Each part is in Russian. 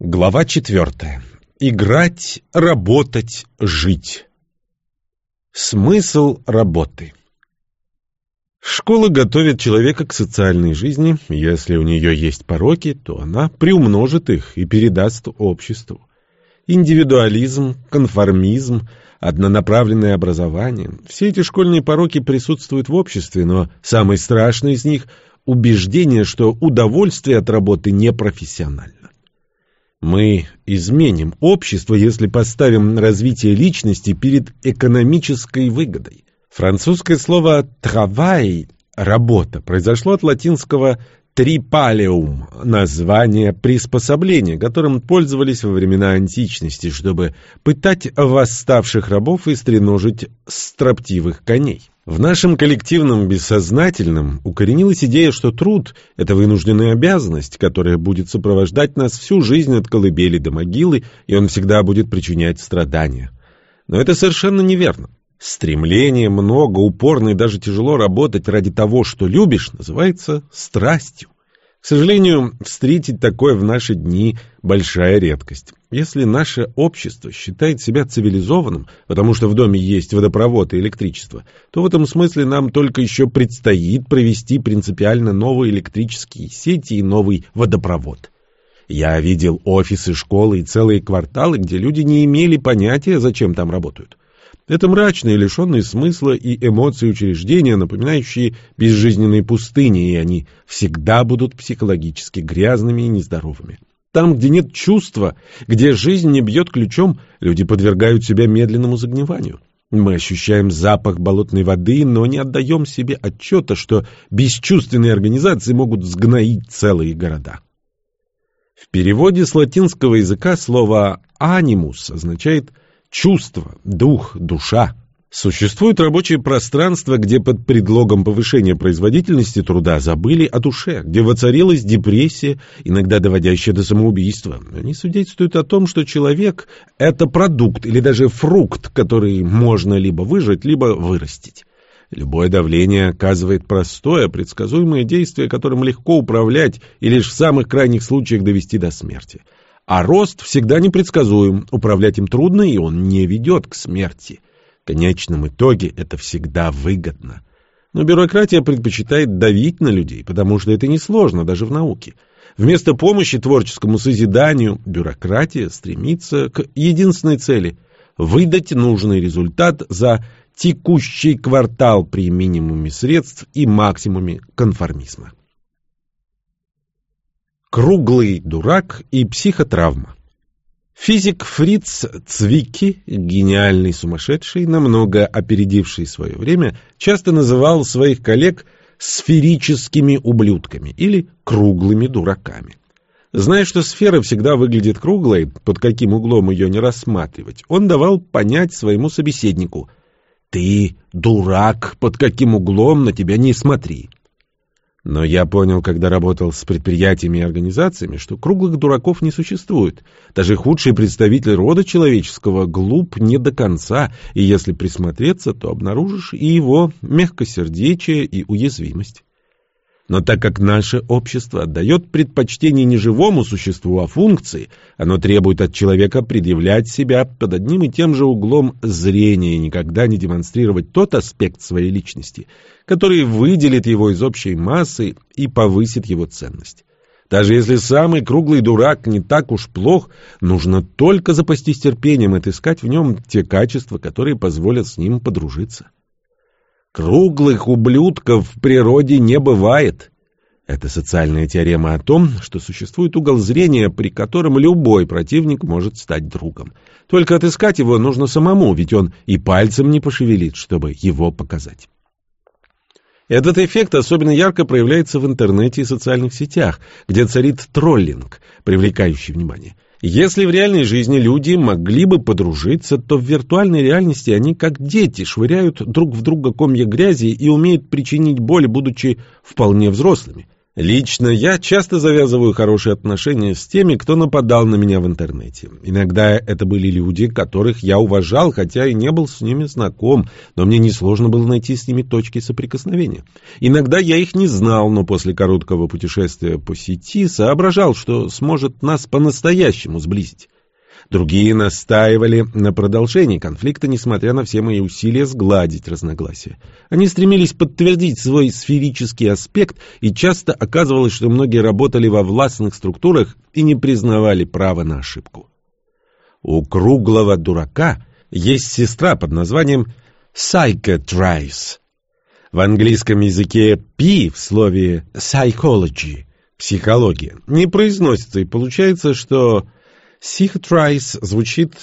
Глава четвертая. Играть, работать, жить. Смысл работы. Школа готовит человека к социальной жизни. Если у нее есть пороки, то она приумножит их и передаст обществу. Индивидуализм, конформизм, однонаправленное образование – все эти школьные пороки присутствуют в обществе, но самый страшный из них – убеждение, что удовольствие от работы непрофессионально. Мы изменим общество, если поставим развитие личности перед экономической выгодой. Французское слово «travail» – «работа» произошло от латинского «трипалеум» – название приспособления, которым пользовались во времена античности, чтобы пытать восставших рабов и стреножить строптивых коней. В нашем коллективном бессознательном укоренилась идея, что труд – это вынужденная обязанность, которая будет сопровождать нас всю жизнь от колыбели до могилы, и он всегда будет причинять страдания. Но это совершенно неверно. Стремление много, упорно и даже тяжело работать ради того, что любишь, называется страстью. К сожалению, встретить такое в наши дни – большая редкость. Если наше общество считает себя цивилизованным, потому что в доме есть водопровод и электричество, то в этом смысле нам только еще предстоит провести принципиально новые электрические сети и новый водопровод. Я видел офисы школы и целые кварталы, где люди не имели понятия, зачем там работают. Это мрачные, лишенные смысла и эмоций учреждения, напоминающие безжизненные пустыни, и они всегда будут психологически грязными и нездоровыми. Там, где нет чувства, где жизнь не бьет ключом, люди подвергают себя медленному загниванию. Мы ощущаем запах болотной воды, но не отдаем себе отчета, что бесчувственные организации могут сгноить целые города. В переводе с латинского языка слово «анимус» означает чувство, дух, душа. Существует рабочее пространство, где под предлогом повышения производительности труда забыли о душе, где воцарилась депрессия, иногда доводящая до самоубийства. Они свидетельствуют о том, что человек – это продукт или даже фрукт, который можно либо выжать, либо вырастить. Любое давление оказывает простое, предсказуемое действие, которым легко управлять и лишь в самых крайних случаях довести до смерти – а рост всегда непредсказуем, управлять им трудно, и он не ведет к смерти. В конечном итоге это всегда выгодно. Но бюрократия предпочитает давить на людей, потому что это несложно даже в науке. Вместо помощи творческому созиданию бюрократия стремится к единственной цели – выдать нужный результат за текущий квартал при минимуме средств и максимуме конформизма. Круглый дурак и психотравма. Физик Фриц Цвики, гениальный сумасшедший, намного опередивший свое время, часто называл своих коллег сферическими ублюдками или круглыми дураками. Зная, что сфера всегда выглядит круглой, под каким углом ее не рассматривать, он давал понять своему собеседнику «Ты дурак, под каким углом на тебя не смотри». Но я понял, когда работал с предприятиями и организациями, что круглых дураков не существует. Даже худший представитель рода человеческого глуп не до конца, и если присмотреться, то обнаружишь и его мягкосердечие и уязвимость. Но так как наше общество отдает предпочтение не живому существу, а функции, оно требует от человека предъявлять себя под одним и тем же углом зрения и никогда не демонстрировать тот аспект своей личности, который выделит его из общей массы и повысит его ценность. Даже если самый круглый дурак не так уж плох, нужно только запастись терпением и отыскать в нем те качества, которые позволят с ним подружиться. Круглых ублюдков в природе не бывает. Это социальная теорема о том, что существует угол зрения, при котором любой противник может стать другом. Только отыскать его нужно самому, ведь он и пальцем не пошевелит, чтобы его показать. Этот эффект особенно ярко проявляется в интернете и социальных сетях, где царит троллинг, привлекающий внимание – если в реальной жизни люди могли бы подружиться, то в виртуальной реальности они как дети швыряют друг в друга комья грязи и умеют причинить боль, будучи вполне взрослыми. Лично я часто завязываю хорошие отношения с теми, кто нападал на меня в интернете. Иногда это были люди, которых я уважал, хотя и не был с ними знаком, но мне несложно было найти с ними точки соприкосновения. Иногда я их не знал, но после короткого путешествия по сети соображал, что сможет нас по-настоящему сблизить. Другие настаивали на продолжении конфликта, несмотря на все мои усилия сгладить разногласия. Они стремились подтвердить свой сферический аспект, и часто оказывалось, что многие работали во властных структурах и не признавали права на ошибку. У круглого дурака есть сестра под названием psychiatrist. В английском языке «p» в слове «psychology» — психология не произносится, и получается, что Cicatrice звучит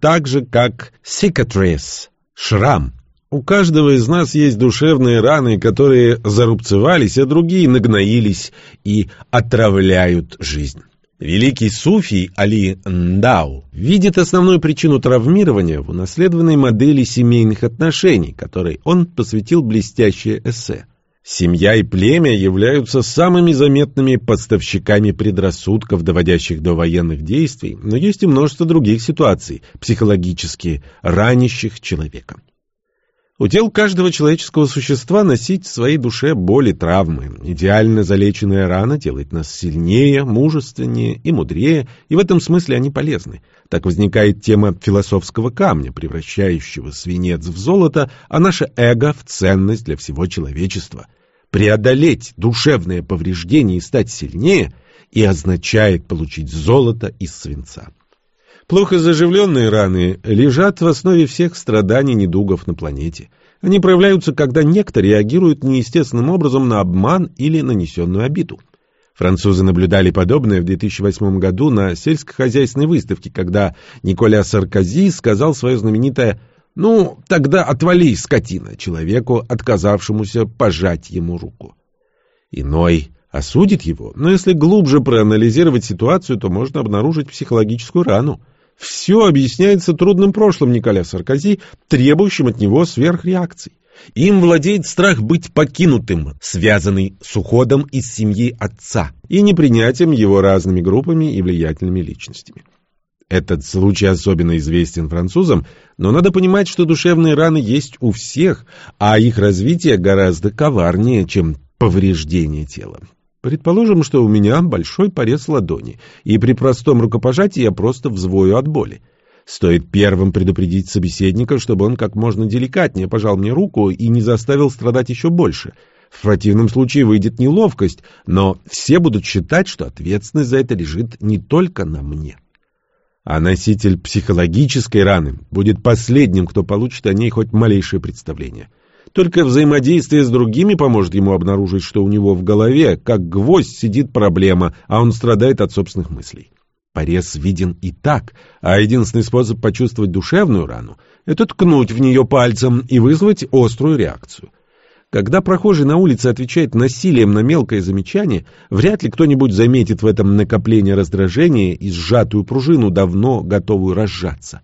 так же, как cicatrice – шрам. У каждого из нас есть душевные раны, которые зарубцевались, а другие нагноились и отравляют жизнь. Великий суфий Али Ндау видит основную причину травмирования в унаследованной модели семейных отношений, которой он посвятил блестящее эссе. Семья и племя являются самыми заметными поставщиками предрассудков, доводящих до военных действий, но есть и множество других ситуаций, психологически ранящих человека. Удел каждого человеческого существа носить в своей душе боли, травмы. Идеально залеченная рана делает нас сильнее, мужественнее и мудрее, и в этом смысле они полезны. Так возникает тема философского камня, превращающего свинец в золото, а наше эго в ценность для всего человечества. Преодолеть душевное повреждение и стать сильнее и означает получить золото из свинца. Плохо заживленные раны лежат в основе всех страданий недугов на планете. Они проявляются, когда некто реагирует неестественным образом на обман или нанесенную обиду. Французы наблюдали подобное в 2008 году на сельскохозяйственной выставке, когда Николя Саркози сказал свое знаменитое «Ну, тогда отвали, скотина!» человеку, отказавшемуся пожать ему руку. Иной осудит его, но если глубже проанализировать ситуацию, то можно обнаружить психологическую рану. Все объясняется трудным прошлым Николя Саркози, требующим от него сверхреакций. Им владеет страх быть покинутым, связанный с уходом из семьи отца и непринятием его разными группами и влиятельными личностями. Этот случай особенно известен французам, но надо понимать, что душевные раны есть у всех, а их развитие гораздо коварнее, чем повреждение тела. Предположим, что у меня большой порез ладони, и при простом рукопожатии я просто взвою от боли. Стоит первым предупредить собеседника, чтобы он как можно деликатнее пожал мне руку и не заставил страдать еще больше. В противном случае выйдет неловкость, но все будут считать, что ответственность за это лежит не только на мне. А носитель психологической раны будет последним, кто получит о ней хоть малейшее представление. Только взаимодействие с другими поможет ему обнаружить, что у него в голове, как гвоздь, сидит проблема, а он страдает от собственных мыслей. Порез виден и так, а единственный способ почувствовать душевную рану — это ткнуть в нее пальцем и вызвать острую реакцию. Когда прохожий на улице отвечает насилием на мелкое замечание, вряд ли кто-нибудь заметит в этом накопление раздражения и сжатую пружину, давно готовую разжаться.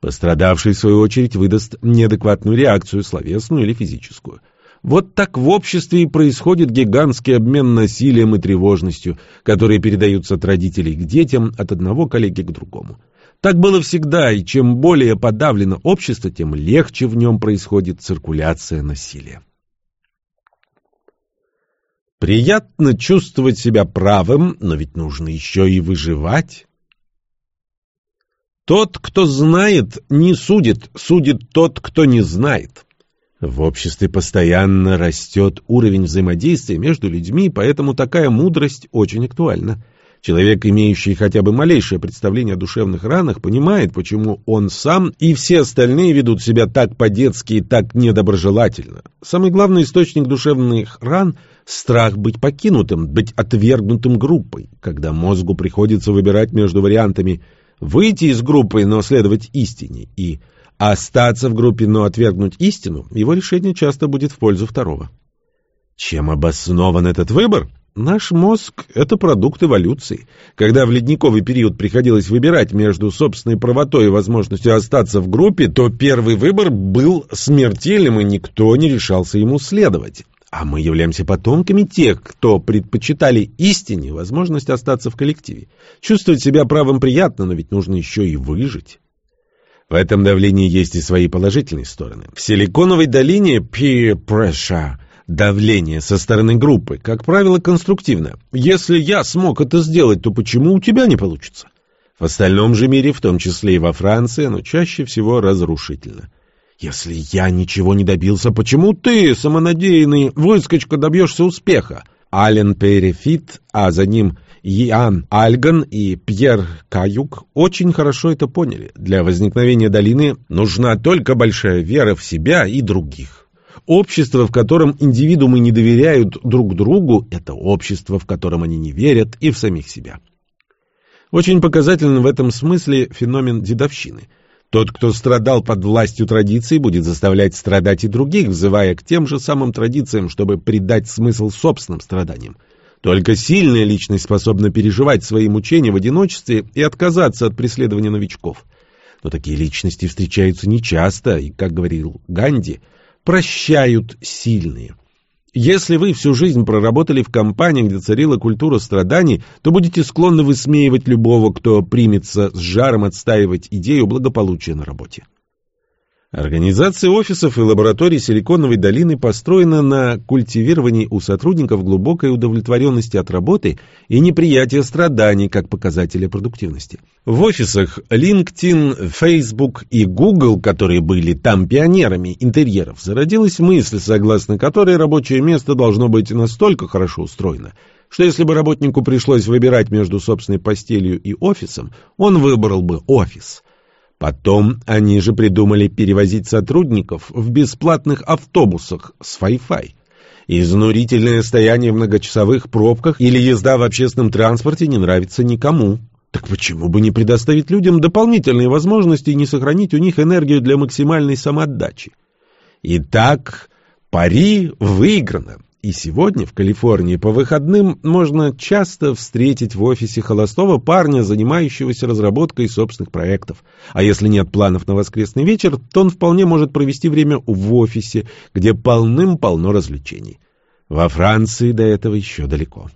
Пострадавший, в свою очередь, выдаст неадекватную реакцию, словесную или физическую. Вот так в обществе и происходит гигантский обмен насилием и тревожностью, которые передаются от родителей к детям, от одного коллеги к другому. Так было всегда, и чем более подавлено общество, тем легче в нем происходит циркуляция насилия. Приятно чувствовать себя правым, но ведь нужно еще и выживать. Тот, кто знает, не судит, судит тот, кто не знает. В обществе постоянно растет уровень взаимодействия между людьми, поэтому такая мудрость очень актуальна. Человек, имеющий хотя бы малейшее представление о душевных ранах, понимает, почему он сам и все остальные ведут себя так по-детски и так недоброжелательно. Самый главный источник душевных ран – страх быть покинутым, быть отвергнутым группой, когда мозгу приходится выбирать между вариантами «выйти из группы, но следовать истине» и остаться в группе, но отвергнуть истину, его решение часто будет в пользу второго. Чем обоснован этот выбор? Наш мозг — это продукт эволюции. Когда в ледниковый период приходилось выбирать между собственной правотой и возможностью остаться в группе, то первый выбор был смертельным, и никто не решался ему следовать. А мы являемся потомками тех, кто предпочитали истине возможность остаться в коллективе. Чувствовать себя правым приятно, но ведь нужно еще и выжить. В этом давлении есть и свои положительные стороны. В Силиконовой долине peer pressure давление со стороны группы, как правило, конструктивно. Если я смог это сделать, то почему у тебя не получится? В остальном же мире, в том числе и во Франции, оно чаще всего разрушительно. Если я ничего не добился, почему ты, самонадеянный выскочка, добьешься успеха? Ален Перефит, а за ним Иоанн Альган и Пьер Каюк очень хорошо это поняли. Для возникновения долины нужна только большая вера в себя и других. Общество, в котором индивидуумы не доверяют друг другу, это общество, в котором они не верят и в самих себя. Очень показателен в этом смысле феномен дедовщины – тот, кто страдал под властью традиций, будет заставлять страдать и других, взывая к тем же самым традициям, чтобы придать смысл собственным страданиям. Только сильная личность способна переживать свои мучения в одиночестве и отказаться от преследования новичков. Но такие личности встречаются нечасто, и, как говорил Ганди, прощают сильные. Если вы всю жизнь проработали в компании, где царила культура страданий, то будете склонны высмеивать любого, кто примется с жаром отстаивать идею благополучия на работе. Организация офисов и лабораторий Силиконовой долины построена на культивировании у сотрудников глубокой удовлетворенности от работы и неприятия страданий как показателя продуктивности. В офисах LinkedIn, Facebook и Google, которые были там пионерами интерьеров, зародилась мысль, согласно которой рабочее место должно быть настолько хорошо устроено, что если бы работнику пришлось выбирать между собственной постелью и офисом, он выбрал бы офис – Потом они же придумали перевозить сотрудников в бесплатных автобусах с Wi-Fi. Изнурительное стояние в многочасовых пробках или езда в общественном транспорте не нравится никому. Так почему бы не предоставить людям дополнительные возможности и не сохранить у них энергию для максимальной самоотдачи? Итак, пари выиграно. И сегодня в Калифорнии по выходным можно часто встретить в офисе холостого парня, занимающегося разработкой собственных проектов. А если нет планов на воскресный вечер, то он вполне может провести время в офисе, где полным-полно развлечений. Во Франции до этого еще далеко.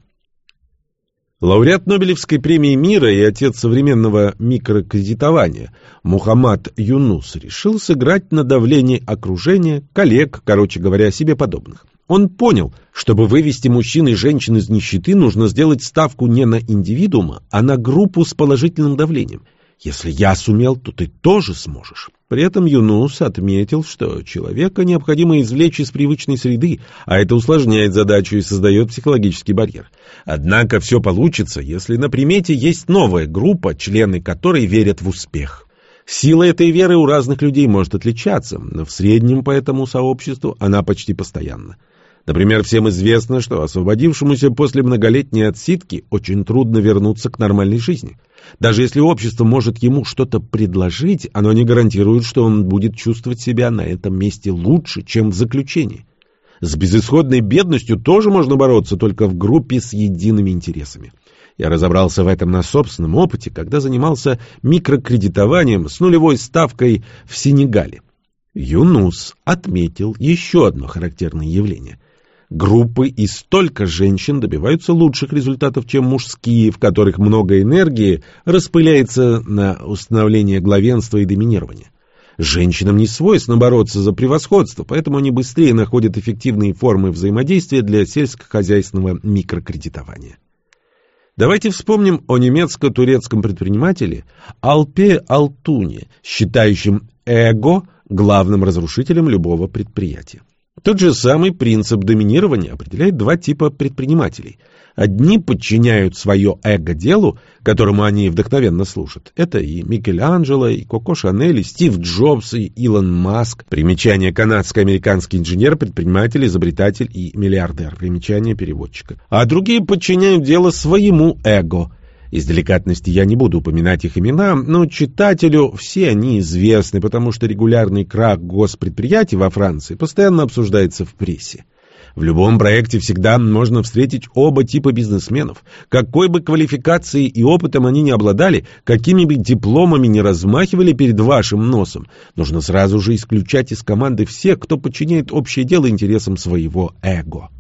Лауреат Нобелевской премии мира и отец современного микрокредитования Мухаммад Юнус решил сыграть на давлении окружения, коллег, короче говоря, себе подобных. Он понял, чтобы вывести мужчин и женщин из нищеты, нужно сделать ставку не на индивидуума, а на группу с положительным давлением. Если я сумел, то ты тоже сможешь. При этом Юнус отметил, что человека необходимо извлечь из привычной среды, а это усложняет задачу и создает психологический барьер. Однако все получится, если на примете есть новая группа, члены которой верят в успех. Сила этой веры у разных людей может отличаться, но в среднем по этому сообществу она почти постоянна. Например, всем известно, что освободившемуся после многолетней отсидки очень трудно вернуться к нормальной жизни. Даже если общество может ему что-то предложить, оно не гарантирует, что он будет чувствовать себя на этом месте лучше, чем в заключении. С безысходной бедностью тоже можно бороться только в группе с едиными интересами. Я разобрался в этом на собственном опыте, когда занимался микрокредитованием с нулевой ставкой в Сенегале. Юнус отметил еще одно характерное явление. Группы и столько женщин добиваются лучших результатов, чем мужские, в которых много энергии распыляется на установление главенства и доминирования. Женщинам не свойственно бороться за превосходство, поэтому они быстрее находят эффективные формы взаимодействия для сельскохозяйственного микрокредитования. Давайте вспомним о немецко-турецком предпринимателе Алпе Алтуне, считающем эго главным разрушителем любого предприятия. Тот же самый принцип доминирования определяет два типа предпринимателей. Одни подчиняют свое эго делу, которому они вдохновенно служат. Это и Микеланджело, и Коко Шанель, и Стив Джобс, и Илон Маск. Примечание канадско-американский инженер, предприниматель, изобретатель и миллиардер. Примечание переводчика. А другие подчиняют дело своему эго – из деликатности я не буду упоминать их имена, но читателю все они известны, потому что регулярный крах госпредприятий во Франции постоянно обсуждается в прессе. В любом проекте всегда можно встретить оба типа бизнесменов. Какой бы квалификацией и опытом они ни обладали, какими бы дипломами не размахивали перед вашим носом, нужно сразу же исключать из команды всех, кто подчиняет общее дело интересам своего эго.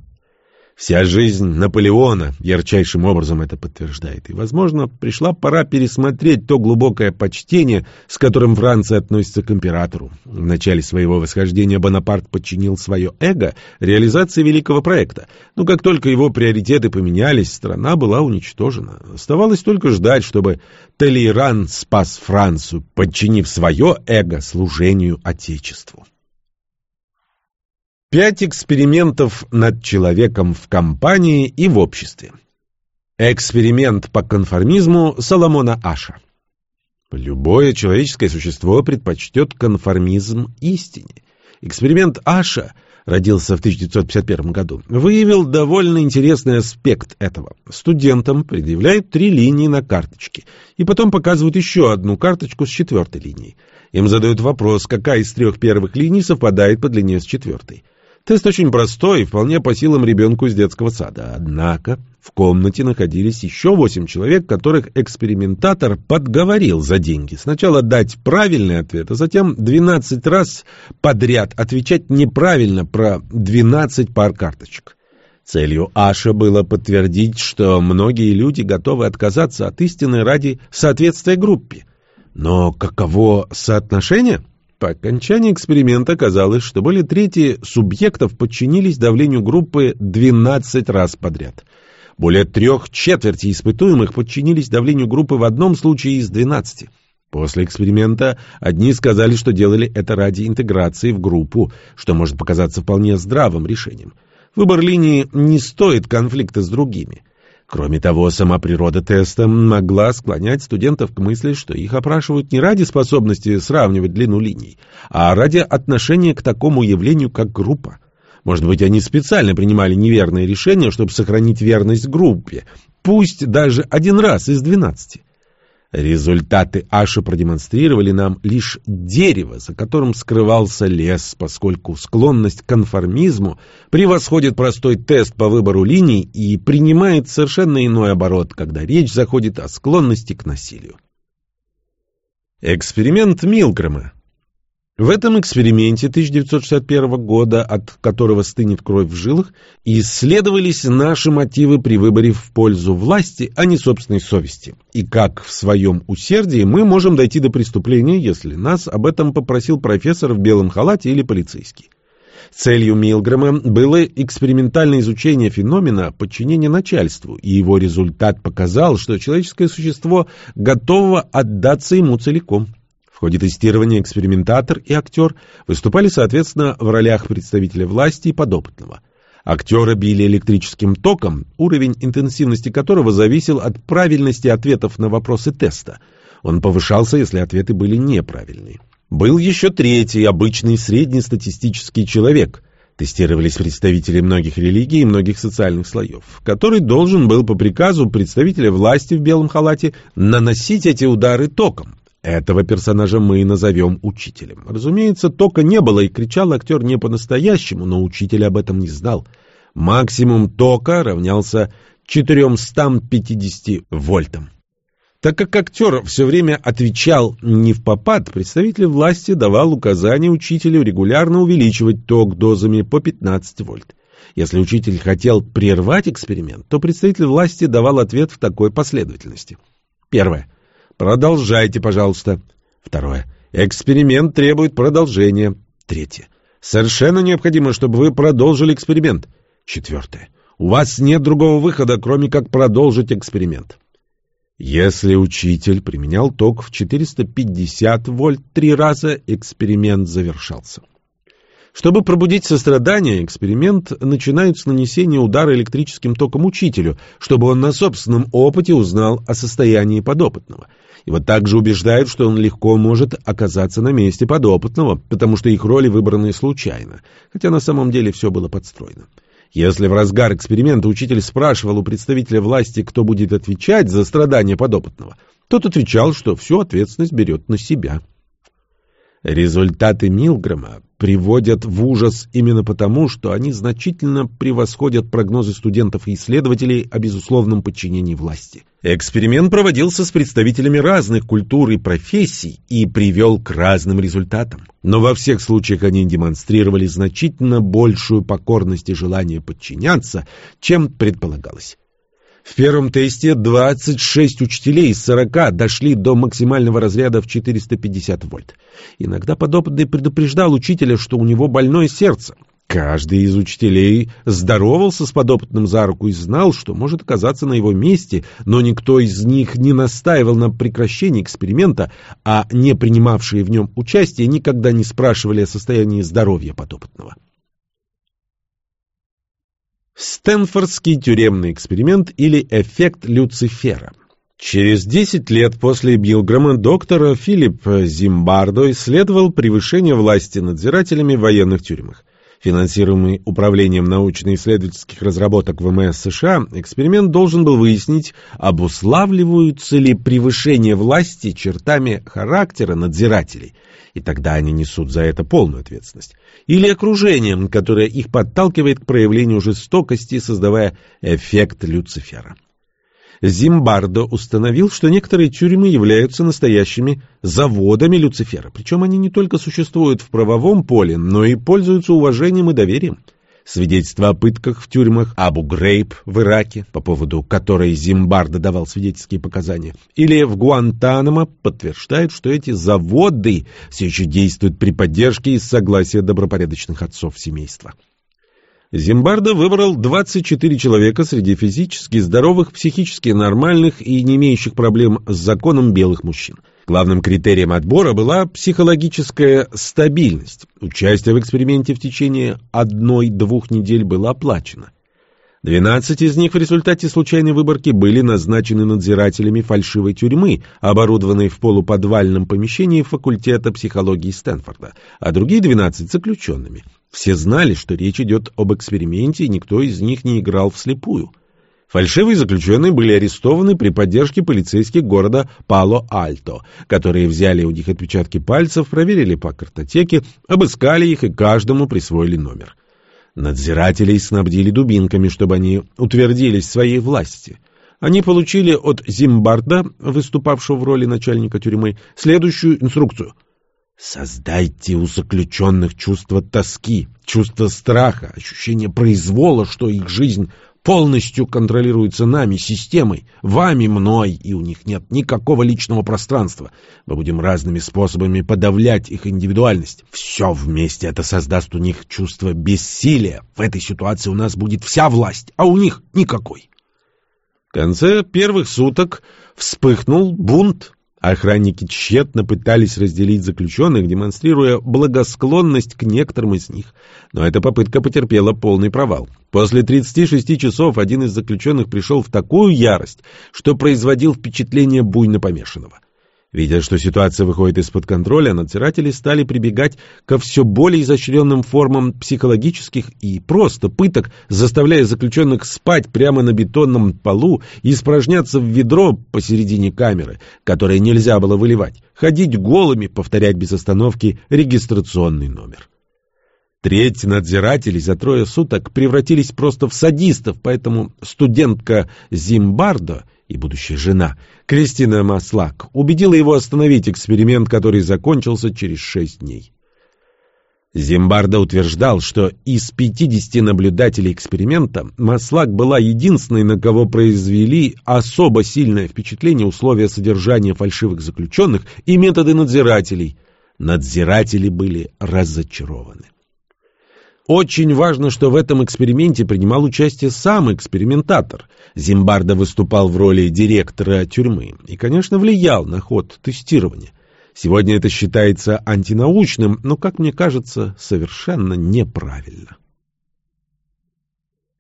Вся жизнь Наполеона ярчайшим образом это подтверждает. И, возможно, пришла пора пересмотреть то глубокое почтение, с которым Франция относится к императору. В начале своего восхождения Бонапарт подчинил свое эго реализации великого проекта. Но как только его приоритеты поменялись, страна была уничтожена. Оставалось только ждать, чтобы Толейран спас Францию, подчинив свое эго служению Отечеству. Пять экспериментов над человеком в компании и в обществе. Эксперимент по конформизму Соломона Аша. Любое человеческое существо предпочтет конформизм истине. Эксперимент Аша родился в 1951 году, выявил довольно интересный аспект этого. Студентам предъявляют три линии на карточке, и потом показывают еще одну карточку с четвертой линией. Им задают вопрос, какая из трех первых линий совпадает по длине с четвертой. Тест очень простой и вполне по силам ребенку из детского сада. Однако в комнате находились еще восемь человек, которых экспериментатор подговорил за деньги. Сначала дать правильный ответ, а затем 12 раз подряд отвечать неправильно про 12 пар карточек. Целью Аша было подтвердить, что многие люди готовы отказаться от истины ради соответствия группе. Но каково соотношение? По окончании эксперимента оказалось, что более трети субъектов подчинились давлению группы 12 раз подряд. Более трех четверти испытуемых подчинились давлению группы в одном случае из 12. После эксперимента одни сказали, что делали это ради интеграции в группу, что может показаться вполне здравым решением. Выбор линии не стоит конфликта с другими. Кроме того, сама природа теста могла склонять студентов к мысли, что их опрашивают не ради способности сравнивать длину линий, а ради отношения к такому явлению, как группа. Может быть, они специально принимали неверные решения, чтобы сохранить верность группе, пусть даже один раз из двенадцати. Результаты Аши продемонстрировали нам лишь дерево, за которым скрывался лес, поскольку склонность к конформизму превосходит простой тест по выбору линий и принимает совершенно иной оборот, когда речь заходит о склонности к насилию. Эксперимент Милгрэма в этом эксперименте 1961 года, от которого стынет кровь в жилах, исследовались наши мотивы при выборе в пользу власти, а не собственной совести. И как в своем усердии мы можем дойти до преступления, если нас об этом попросил профессор в белом халате или полицейский. Целью Милгрэма было экспериментальное изучение феномена подчинения начальству, и его результат показал, что человеческое существо готово отдаться ему целиком. Ходе тестирования экспериментатор и актер выступали, соответственно, в ролях представителя власти и подопытного. Актера били электрическим током, уровень интенсивности которого зависел от правильности ответов на вопросы теста. Он повышался, если ответы были неправильные. Был еще третий, обычный среднестатистический человек. Тестировались представители многих религий и многих социальных слоев, который должен был по приказу представителя власти в белом халате наносить эти удары током. Этого персонажа мы и назовем учителем. Разумеется, тока не было, и кричал актер не по-настоящему, но учитель об этом не знал. Максимум тока равнялся 450 вольтам. Так как актер все время отвечал не в попад, представитель власти давал указание учителю регулярно увеличивать ток дозами по 15 вольт. Если учитель хотел прервать эксперимент, то представитель власти давал ответ в такой последовательности. Первое. Продолжайте, пожалуйста. Второе. Эксперимент требует продолжения. Третье. Совершенно необходимо, чтобы вы продолжили эксперимент. Четвертое. У вас нет другого выхода, кроме как продолжить эксперимент. Если учитель применял ток в 450 вольт три раза, эксперимент завершался. Чтобы пробудить сострадание, эксперимент начинают с нанесения удара электрическим током учителю, чтобы он на собственном опыте узнал о состоянии подопытного. Его также убеждают, что он легко может оказаться на месте подопытного, потому что их роли выбраны случайно, хотя на самом деле все было подстроено. Если в разгар эксперимента учитель спрашивал у представителя власти, кто будет отвечать за страдания подопытного, тот отвечал, что всю ответственность берет на себя. Результаты Милгрэма приводят в ужас именно потому, что они значительно превосходят прогнозы студентов и исследователей о безусловном подчинении власти. Эксперимент проводился с представителями разных культур и профессий и привел к разным результатам. Но во всех случаях они демонстрировали значительно большую покорность и желание подчиняться, чем предполагалось. В первом тесте 26 учителей из 40 дошли до максимального разряда в 450 вольт. Иногда подопытный предупреждал учителя, что у него больное сердце. Каждый из учителей здоровался с подопытным за руку и знал, что может оказаться на его месте, но никто из них не настаивал на прекращении эксперимента, а не принимавшие в нем участие никогда не спрашивали о состоянии здоровья подопытного. Стэнфордский тюремный эксперимент или эффект Люцифера. Через 10 лет после Билграма доктор Филипп Зимбардо исследовал превышение власти надзирателями в военных тюрьмах. Финансируемый Управлением научно-исследовательских разработок ВМС США, эксперимент должен был выяснить, обуславливаются ли превышение власти чертами характера надзирателей – и тогда они несут за это полную ответственность, или окружением, которое их подталкивает к проявлению жестокости, создавая эффект Люцифера. Зимбардо установил, что некоторые тюрьмы являются настоящими заводами Люцифера, причем они не только существуют в правовом поле, но и пользуются уважением и доверием свидетельства о пытках в тюрьмах Абу-Грейб в Ираке, по поводу которой Зимбардо давал свидетельские показания, или в Гуантанамо подтверждают, что эти заводы все еще действуют при поддержке и согласии добропорядочных отцов семейства. Зимбардо выбрал 24 человека среди физически здоровых, психически нормальных и не имеющих проблем с законом белых мужчин. Главным критерием отбора была психологическая стабильность. Участие в эксперименте в течение одной-двух недель было оплачено. 12 из них в результате случайной выборки были назначены надзирателями фальшивой тюрьмы, оборудованной в полуподвальном помещении факультета психологии Стэнфорда, а другие 12 заключенными. Все знали, что речь идет об эксперименте, и никто из них не играл вслепую. Фальшивые заключенные были арестованы при поддержке полицейских города Пало-Альто, которые взяли у них отпечатки пальцев, проверили по картотеке, обыскали их и каждому присвоили номер. Надзирателей снабдили дубинками, чтобы они утвердились в своей власти. Они получили от Зимбарда, выступавшего в роли начальника тюрьмы, следующую инструкцию. Создайте у заключенных чувство тоски, чувство страха, ощущение произвола, что их жизнь полностью контролируются нами, системой, вами, мной, и у них нет никакого личного пространства. Мы будем разными способами подавлять их индивидуальность. Все вместе это создаст у них чувство бессилия. В этой ситуации у нас будет вся власть, а у них никакой. В конце первых суток вспыхнул бунт. Охранники тщетно пытались разделить заключенных, демонстрируя благосклонность к некоторым из них. Но эта попытка потерпела полный провал. После 36 часов один из заключенных пришел в такую ярость, что производил впечатление буйно помешанного. Видя, что ситуация выходит из-под контроля, надзиратели стали прибегать ко все более изощренным формам психологических и просто пыток, заставляя заключенных спать прямо на бетонном полу и испражняться в ведро посередине камеры, которое нельзя было выливать, ходить голыми, повторять без остановки регистрационный номер. Треть надзирателей за трое суток превратились просто в садистов, поэтому студентка Зимбардо и будущая жена, Кристина Маслак, убедила его остановить эксперимент, который закончился через шесть дней. Зимбардо утверждал, что из 50 наблюдателей эксперимента Маслак была единственной, на кого произвели особо сильное впечатление условия содержания фальшивых заключенных и методы надзирателей. Надзиратели были разочарованы. Очень важно, что в этом эксперименте принимал участие сам экспериментатор. Зимбардо выступал в роли директора тюрьмы и, конечно, влиял на ход тестирования. Сегодня это считается антинаучным, но, как мне кажется, совершенно неправильно.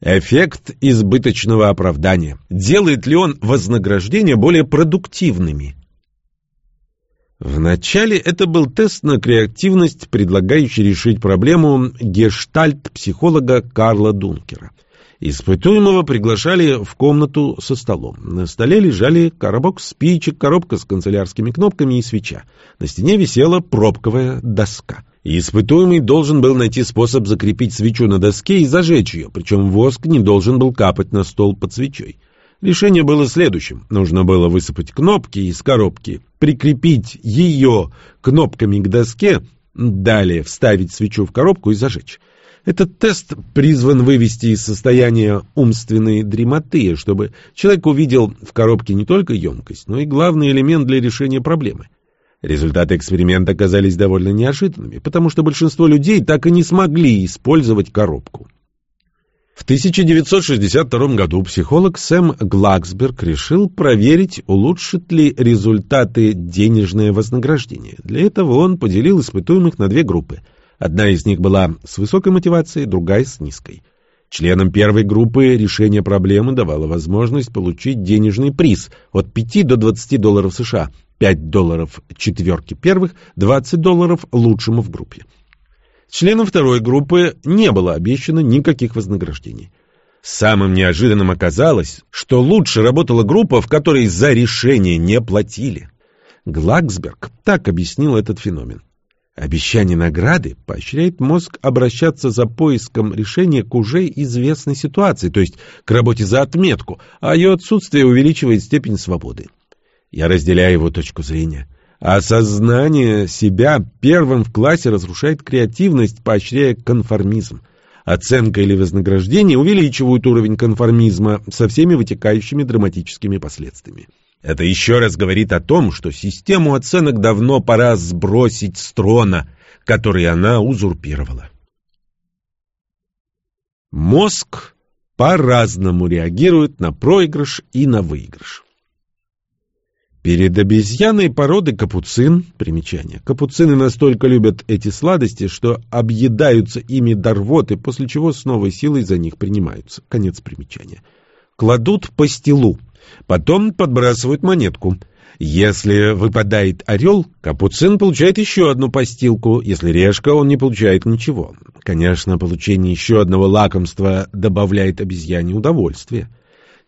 Эффект избыточного оправдания. Делает ли он вознаграждения более продуктивными? Вначале это был тест на креативность, предлагающий решить проблему гештальт-психолога Карла Дункера. Испытуемого приглашали в комнату со столом. На столе лежали коробок спичек, коробка с канцелярскими кнопками и свеча. На стене висела пробковая доска. испытуемый должен был найти способ закрепить свечу на доске и зажечь ее, причем воск не должен был капать на стол под свечой. Решение было следующим. Нужно было высыпать кнопки из коробки, прикрепить ее кнопками к доске, далее вставить свечу в коробку и зажечь. Этот тест призван вывести из состояния умственной дремоты, чтобы человек увидел в коробке не только емкость, но и главный элемент для решения проблемы. Результаты эксперимента оказались довольно неожиданными, потому что большинство людей так и не смогли использовать коробку. В 1962 году психолог Сэм Глаксберг решил проверить, улучшит ли результаты денежное вознаграждение. Для этого он поделил испытуемых на две группы. Одна из них была с высокой мотивацией, другая с низкой. Членам первой группы решение проблемы давало возможность получить денежный приз от 5 до 20 долларов США, 5 долларов четверки первых, 20 долларов лучшему в группе. Членам второй группы не было обещано никаких вознаграждений. Самым неожиданным оказалось, что лучше работала группа, в которой за решение не платили. Глаксберг так объяснил этот феномен. Обещание награды поощряет мозг обращаться за поиском решения к уже известной ситуации, то есть к работе за отметку, а ее отсутствие увеличивает степень свободы. Я разделяю его точку зрения. Осознание себя первым в классе разрушает креативность, поощряя конформизм. Оценка или вознаграждение увеличивают уровень конформизма со всеми вытекающими драматическими последствиями. Это еще раз говорит о том, что систему оценок давно пора сбросить с трона, который она узурпировала. Мозг по-разному реагирует на проигрыш и на выигрыш. Перед обезьяной породы капуцин, примечание, капуцины настолько любят эти сладости, что объедаются ими до рвоты, после чего с новой силой за них принимаются. Конец примечания. Кладут пастилу, потом подбрасывают монетку. Если выпадает орел, капуцин получает еще одну постилку, если решка, он не получает ничего. Конечно, получение еще одного лакомства добавляет обезьяне удовольствие.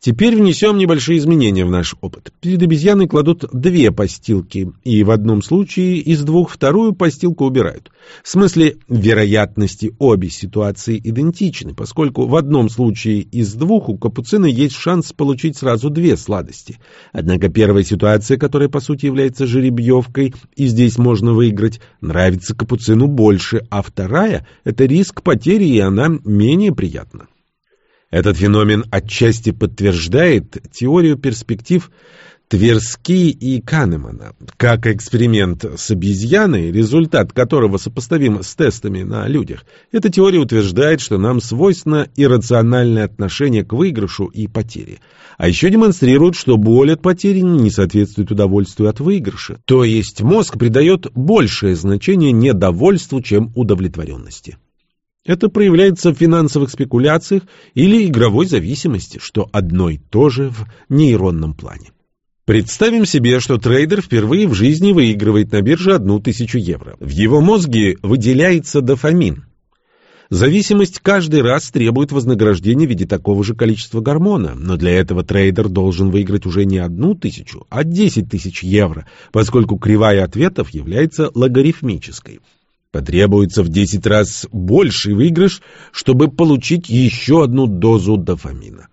Теперь внесем небольшие изменения в наш опыт. Перед обезьяной кладут две постилки, и в одном случае из двух вторую постилку убирают. В смысле вероятности обе ситуации идентичны, поскольку в одном случае из двух у капуцина есть шанс получить сразу две сладости. Однако первая ситуация, которая по сути является жеребьевкой, и здесь можно выиграть, нравится капуцину больше, а вторая – это риск потери, и она менее приятна. Этот феномен отчасти подтверждает теорию перспектив Тверски и Канемана. Как эксперимент с обезьяной, результат которого сопоставим с тестами на людях, эта теория утверждает, что нам свойственно иррациональное отношение к выигрышу и потере. А еще демонстрирует, что боль от потери не соответствует удовольствию от выигрыша. То есть мозг придает большее значение недовольству, чем удовлетворенности. Это проявляется в финансовых спекуляциях или игровой зависимости, что одно и то же в нейронном плане. Представим себе, что трейдер впервые в жизни выигрывает на бирже одну тысячу евро. В его мозге выделяется дофамин. Зависимость каждый раз требует вознаграждения в виде такого же количества гормона, но для этого трейдер должен выиграть уже не одну тысячу, а десять тысяч евро, поскольку кривая ответов является логарифмической. Потребуется в 10 раз больший выигрыш, чтобы получить еще одну дозу дофамина.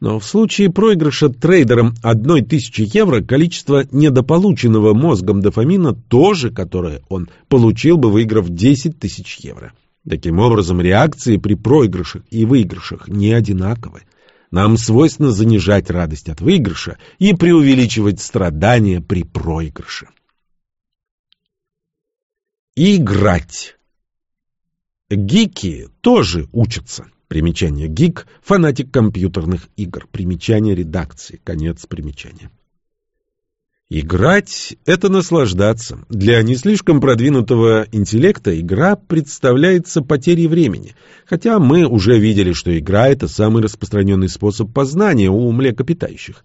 Но в случае проигрыша трейдером одной тысячи евро количество недополученного мозгом дофамина тоже, которое он получил бы, выиграв 10 тысяч евро. Таким образом, реакции при проигрышах и выигрышах не одинаковы. Нам свойственно занижать радость от выигрыша и преувеличивать страдания при проигрыше. Играть. Гики тоже учатся. Примечание гик – фанатик компьютерных игр. Примечание редакции. Конец примечания. Играть – это наслаждаться. Для не слишком продвинутого интеллекта игра представляется потерей времени, хотя мы уже видели, что игра – это самый распространенный способ познания у млекопитающих.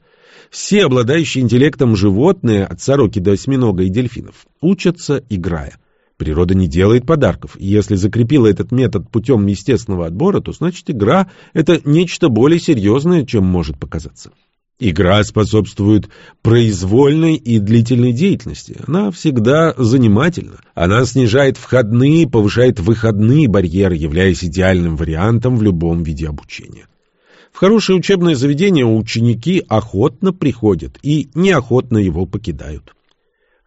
Все обладающие интеллектом животные, от сороки до осьминога и дельфинов, учатся играя. Природа не делает подарков, и если закрепила этот метод путем естественного отбора, то значит игра — это нечто более серьезное, чем может показаться. Игра способствует произвольной и длительной деятельности. Она всегда занимательна. Она снижает входные, повышает выходные барьеры, являясь идеальным вариантом в любом виде обучения. В хорошее учебное заведение ученики охотно приходят и неохотно его покидают.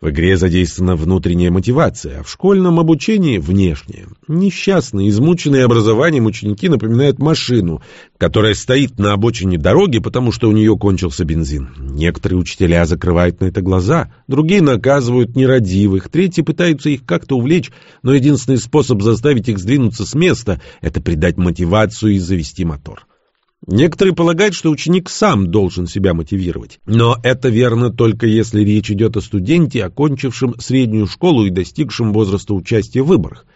В игре задействована внутренняя мотивация, а в школьном обучении – внешняя. Несчастные, измученные образованием ученики напоминают машину, которая стоит на обочине дороги, потому что у нее кончился бензин. Некоторые учителя закрывают на это глаза, другие наказывают нерадивых, третьи пытаются их как-то увлечь, но единственный способ заставить их сдвинуться с места – это придать мотивацию и завести мотор. Некоторые полагают, что ученик сам должен себя мотивировать. Но это верно только если речь идет о студенте, окончившем среднюю школу и достигшем возраста участия в выборах.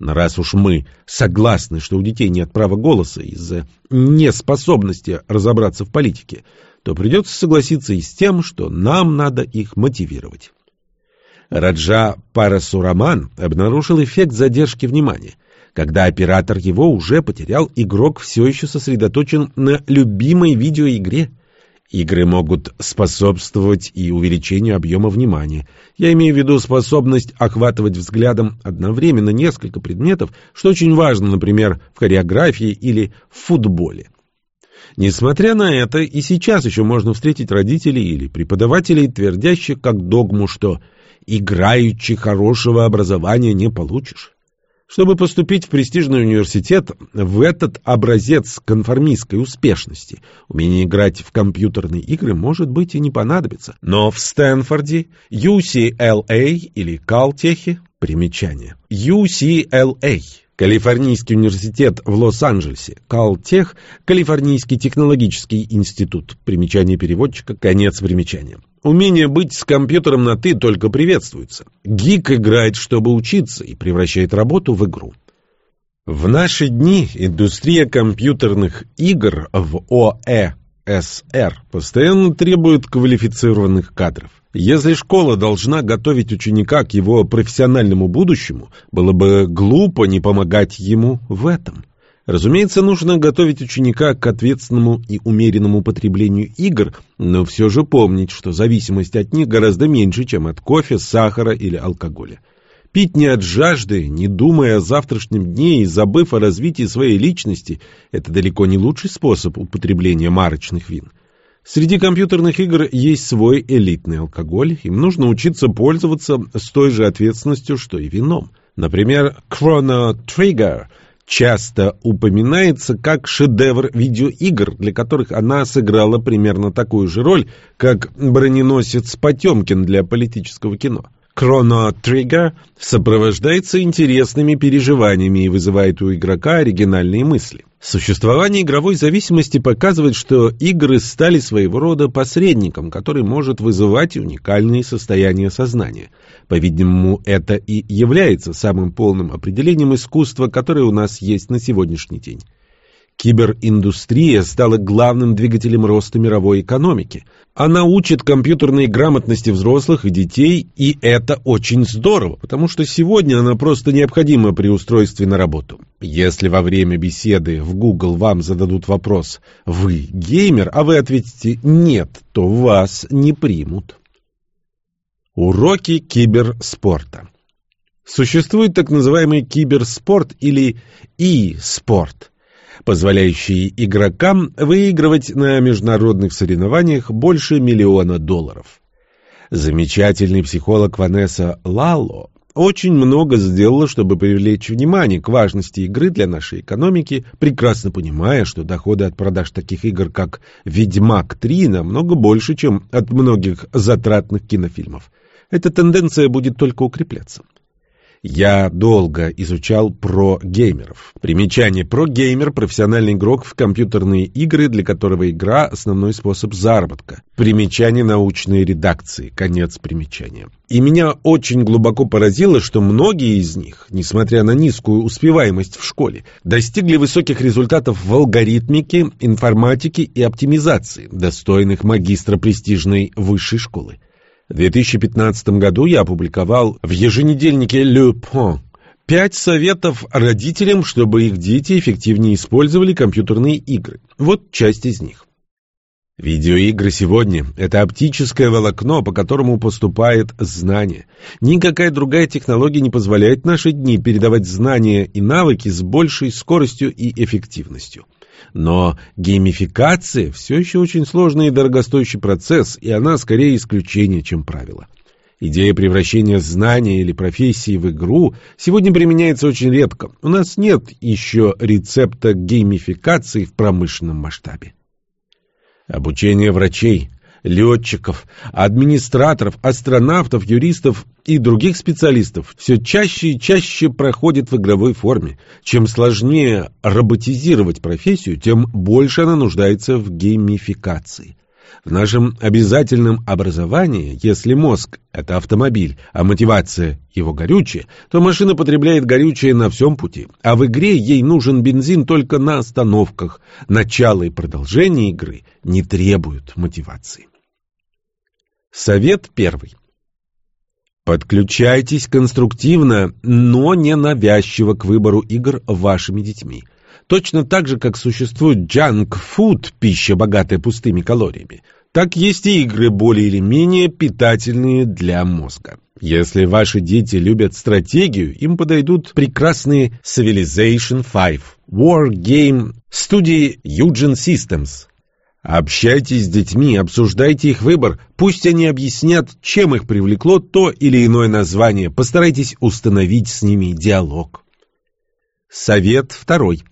Но раз уж мы согласны, что у детей нет права голоса из-за неспособности разобраться в политике, то придется согласиться и с тем, что нам надо их мотивировать. Раджа Парасураман обнаружил эффект задержки внимания. Когда оператор его уже потерял, игрок все еще сосредоточен на любимой видеоигре. Игры могут способствовать и увеличению объема внимания. Я имею в виду способность охватывать взглядом одновременно несколько предметов, что очень важно, например, в хореографии или в футболе. Несмотря на это, и сейчас еще можно встретить родителей или преподавателей, твердящих как догму, что «играючи хорошего образования не получишь». Чтобы поступить в престижный университет, в этот образец конформистской успешности умение играть в компьютерные игры может быть и не понадобится. Но в Стэнфорде, UCLA или Калтехе примечание. UCLA Калифорнийский университет в Лос-Анджелесе, Калтех, Калифорнийский технологический институт. Примечание переводчика, конец примечания. Умение быть с компьютером на «ты» только приветствуется. Гик играет, чтобы учиться, и превращает работу в игру. В наши дни индустрия компьютерных игр в ОЭСР постоянно требует квалифицированных кадров. Если школа должна готовить ученика к его профессиональному будущему, было бы глупо не помогать ему в этом. Разумеется, нужно готовить ученика к ответственному и умеренному потреблению игр, но все же помнить, что зависимость от них гораздо меньше, чем от кофе, сахара или алкоголя. Пить не от жажды, не думая о завтрашнем дне и забыв о развитии своей личности – это далеко не лучший способ употребления марочных вин. Среди компьютерных игр есть свой элитный алкоголь, им нужно учиться пользоваться с той же ответственностью, что и вином. Например, Chrono Trigger – часто упоминается как шедевр видеоигр, для которых она сыграла примерно такую же роль, как броненосец Потемкин для политического кино. Chrono Trigger сопровождается интересными переживаниями и вызывает у игрока оригинальные мысли. Существование игровой зависимости показывает, что игры стали своего рода посредником, который может вызывать уникальные состояния сознания. По-видимому, это и является самым полным определением искусства, которое у нас есть на сегодняшний день. Кибериндустрия стала главным двигателем роста мировой экономики. Она учит компьютерной грамотности взрослых и детей, и это очень здорово, потому что сегодня она просто необходима при устройстве на работу. Если во время беседы в Google вам зададут вопрос «Вы геймер?», а вы ответите «Нет», то вас не примут. Уроки киберспорта Существует так называемый киберспорт или и-спорт – позволяющий игрокам выигрывать на международных соревнованиях больше миллиона долларов. Замечательный психолог Ванесса Лало очень много сделала, чтобы привлечь внимание к важности игры для нашей экономики, прекрасно понимая, что доходы от продаж таких игр, как «Ведьмак 3», намного больше, чем от многих затратных кинофильмов. Эта тенденция будет только укрепляться. Я долго изучал про геймеров. Примечание. Про геймер – профессиональный игрок в компьютерные игры, для которого игра – основной способ заработка. Примечание научной редакции. Конец примечания. И меня очень глубоко поразило, что многие из них, несмотря на низкую успеваемость в школе, достигли высоких результатов в алгоритмике, информатике и оптимизации, достойных магистра престижной высшей школы. В 2015 году я опубликовал в еженедельнике «Le Point» пять советов родителям, чтобы их дети эффективнее использовали компьютерные игры. Вот часть из них. Видеоигры сегодня – это оптическое волокно, по которому поступает знание. Никакая другая технология не позволяет в наши дни передавать знания и навыки с большей скоростью и эффективностью. Но геймификация все еще очень сложный и дорогостоящий процесс, и она скорее исключение, чем правило. Идея превращения знания или профессии в игру сегодня применяется очень редко. У нас нет еще рецепта геймификации в промышленном масштабе. Обучение врачей, летчиков, администраторов, астронавтов, юристов и других специалистов все чаще и чаще проходит в игровой форме. Чем сложнее роботизировать профессию, тем больше она нуждается в геймификации. В нашем обязательном образовании, если мозг – это автомобиль, а мотивация – его горючее, то машина потребляет горючее на всем пути, а в игре ей нужен бензин только на остановках. Начало и продолжение игры не требуют мотивации. Совет первый. Подключайтесь конструктивно, но не навязчиво к выбору игр вашими детьми. Точно так же, как существует джанк-фуд, пища, богатая пустыми калориями, так есть и игры более или менее питательные для мозга. Если ваши дети любят стратегию, им подойдут прекрасные Civilization 5, War Game студии Eugen Systems. Общайтесь с детьми, обсуждайте их выбор, пусть они объяснят, чем их привлекло то или иное название, постарайтесь установить с ними диалог. Совет второй.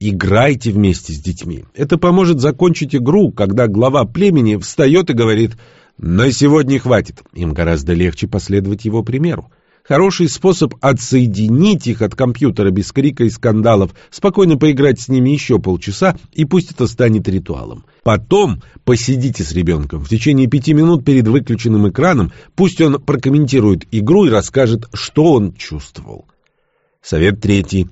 Играйте вместе с детьми. Это поможет закончить игру, когда глава племени встает и говорит «На сегодня хватит». Им гораздо легче последовать его примеру. Хороший способ отсоединить их от компьютера без крика и скандалов, спокойно поиграть с ними еще полчаса, и пусть это станет ритуалом. Потом посидите с ребенком в течение пяти минут перед выключенным экраном, пусть он прокомментирует игру и расскажет, что он чувствовал. Совет третий.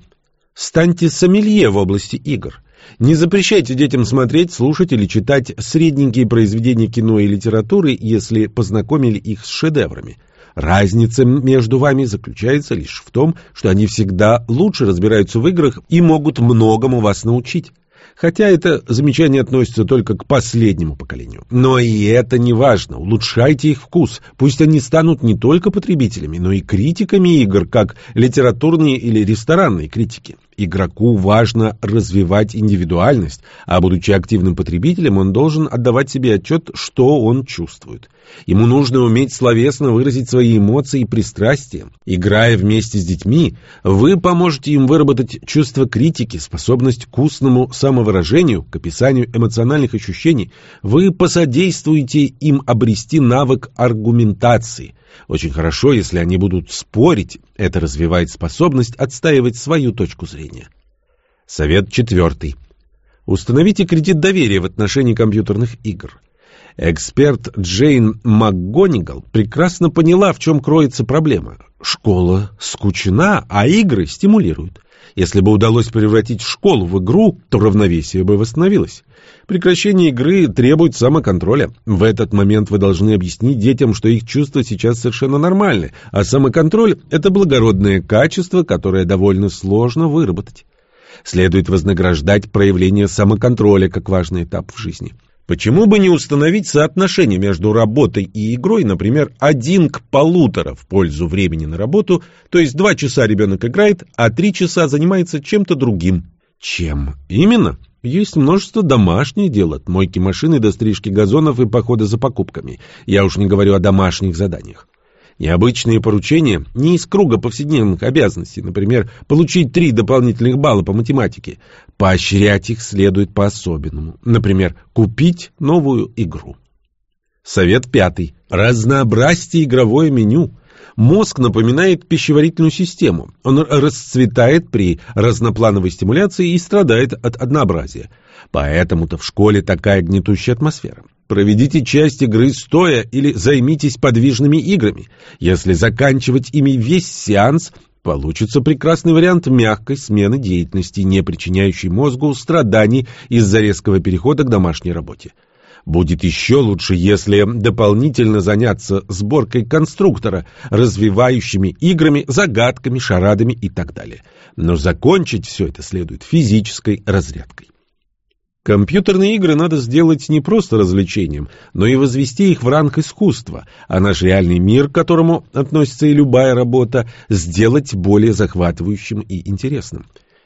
Станьте сомелье в области игр. Не запрещайте детям смотреть, слушать или читать средненькие произведения кино и литературы, если познакомили их с шедеврами. Разница между вами заключается лишь в том, что они всегда лучше разбираются в играх и могут многому вас научить. Хотя это замечание относится только к последнему поколению. Но и это не важно. Улучшайте их вкус. Пусть они станут не только потребителями, но и критиками игр, как литературные или ресторанные критики. Игроку важно развивать индивидуальность, а будучи активным потребителем, он должен отдавать себе отчет, что он чувствует. Ему нужно уметь словесно выразить свои эмоции и пристрастия. Играя вместе с детьми, вы поможете им выработать чувство критики, способность к устному самовыражению, к описанию эмоциональных ощущений. Вы посодействуете им обрести навык аргументации, очень хорошо, если они будут спорить, это развивает способность отстаивать свою точку зрения. Совет четвертый. Установите кредит доверия в отношении компьютерных игр. Эксперт Джейн МакГонигал прекрасно поняла, в чем кроется проблема. Школа скучна, а игры стимулируют. Если бы удалось превратить школу в игру, то равновесие бы восстановилось. Прекращение игры требует самоконтроля. В этот момент вы должны объяснить детям, что их чувства сейчас совершенно нормальны, а самоконтроль – это благородное качество, которое довольно сложно выработать. Следует вознаграждать проявление самоконтроля как важный этап в жизни. Почему бы не установить соотношение между работой и игрой, например, один к полутора в пользу времени на работу, то есть два часа ребенок играет, а три часа занимается чем-то другим. Чем именно? Есть множество домашних дел, от мойки машины до стрижки газонов и похода за покупками. Я уж не говорю о домашних заданиях. Необычные поручения не из круга повседневных обязанностей, например, получить три дополнительных балла по математике. Поощрять их следует по-особенному. Например, купить новую игру. Совет пятый. Разнообразьте игровое меню. Мозг напоминает пищеварительную систему. Он расцветает при разноплановой стимуляции и страдает от однообразия. Поэтому-то в школе такая гнетущая атмосфера. Проведите часть игры стоя или займитесь подвижными играми. Если заканчивать ими весь сеанс, получится прекрасный вариант мягкой смены деятельности, не причиняющей мозгу страданий из-за резкого перехода к домашней работе. Будет еще лучше, если дополнительно заняться сборкой конструктора, развивающими играми, загадками, шарадами и так далее. Но закончить все это следует физической разрядкой. Компьютерные игры надо сделать не просто развлечением, но и возвести их в ранг искусства, а наш реальный мир, к которому относится и любая работа, сделать более захватывающим и интересным.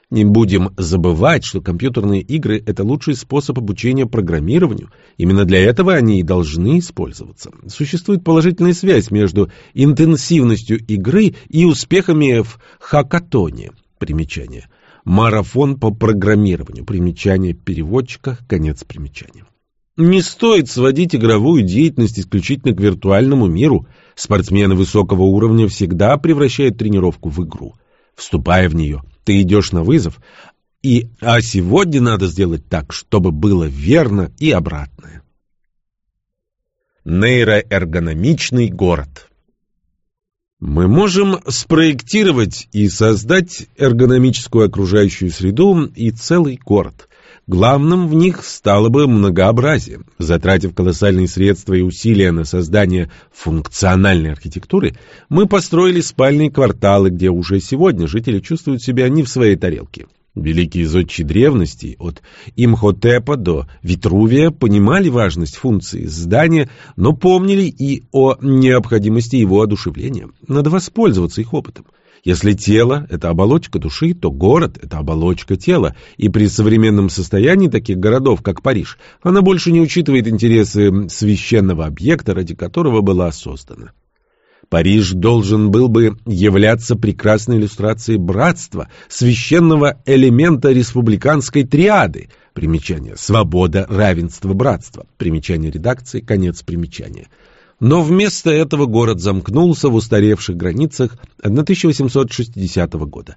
Не будем забывать, что компьютерные игры – это лучший способ обучения программированию. Именно для этого они и должны использоваться. Существует положительная связь между интенсивностью игры и успехами в хакатоне. Примечание. Марафон по программированию. Примечание переводчика. Конец примечания. Не стоит сводить игровую деятельность исключительно к виртуальному миру. Спортсмены высокого уровня всегда превращают тренировку в игру. Вступая в нее, ты идешь на вызов, и, а сегодня надо сделать так, чтобы было верно и обратное. Нейроэргономичный город мы можем спроектировать и создать эргономическую окружающую среду и целый город. Главным в них стало бы многообразие. Затратив колоссальные средства и усилия на создание функциональной архитектуры, мы построили спальные кварталы, где уже сегодня жители чувствуют себя не в своей тарелке. Великие зодчи древности, от Имхотепа до Витрувия, понимали важность функции здания, но помнили и о необходимости его одушевления. Надо воспользоваться их опытом. Если тело – это оболочка души, то город – это оболочка тела, и при современном состоянии таких городов, как Париж, она больше не учитывает интересы священного объекта, ради которого была создана. Париж должен был бы являться прекрасной иллюстрацией братства, священного элемента республиканской триады. Примечание. Свобода, равенство, братство. Примечание редакции, конец примечания. Но вместо этого город замкнулся в устаревших границах 1860 года.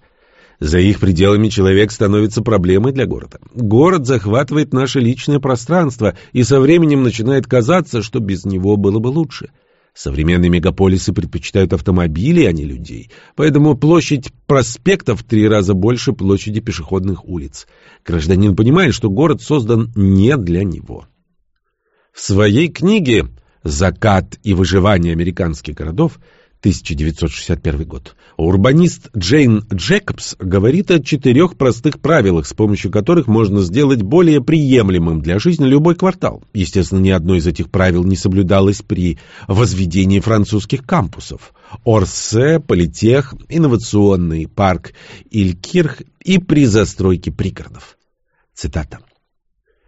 За их пределами человек становится проблемой для города. Город захватывает наше личное пространство, и со временем начинает казаться, что без него было бы лучше – Современные мегаполисы предпочитают автомобили, а не людей, поэтому площадь проспектов в три раза больше площади пешеходных улиц. Гражданин понимает, что город создан не для него. В своей книге «Закат и выживание американских городов» 1961 год. Урбанист Джейн Джекобс говорит о четырех простых правилах, с помощью которых можно сделать более приемлемым для жизни любой квартал. Естественно, ни одно из этих правил не соблюдалось при возведении французских кампусов. Орсе, Политех, Инновационный парк Илькирх и при застройке пригородов. Цитата.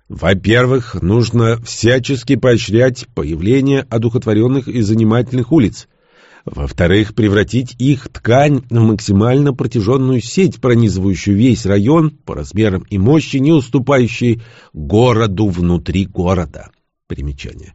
Во-первых, нужно всячески поощрять появление одухотворенных и занимательных улиц – во-вторых, превратить их ткань в максимально протяженную сеть, пронизывающую весь район по размерам и мощи, не уступающей городу внутри города. Примечание.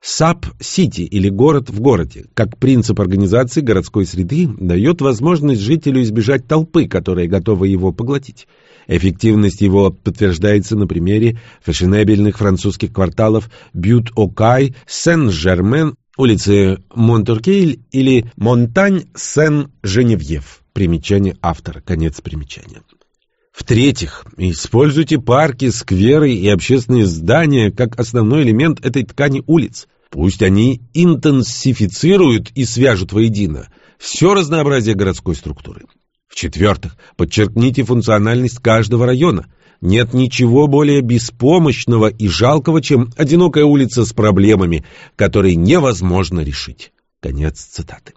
Sub-city или город в городе, как принцип организации городской среды, дает возможность жителю избежать толпы, которая готова его поглотить. Эффективность его подтверждается на примере фешенебельных французских кварталов Бют-о-Кай, Сен-Жермен улицы Монторгёй или Монтань-Сен-Женевьев. Примечание автора. Конец примечания. В-третьих, используйте парки, скверы и общественные здания как основной элемент этой ткани улиц. Пусть они интенсифицируют и свяжут воедино все разнообразие городской структуры. В-четвертых, подчеркните функциональность каждого района – нет ничего более беспомощного и жалкого, чем одинокая улица с проблемами, которые невозможно решить. Конец цитаты.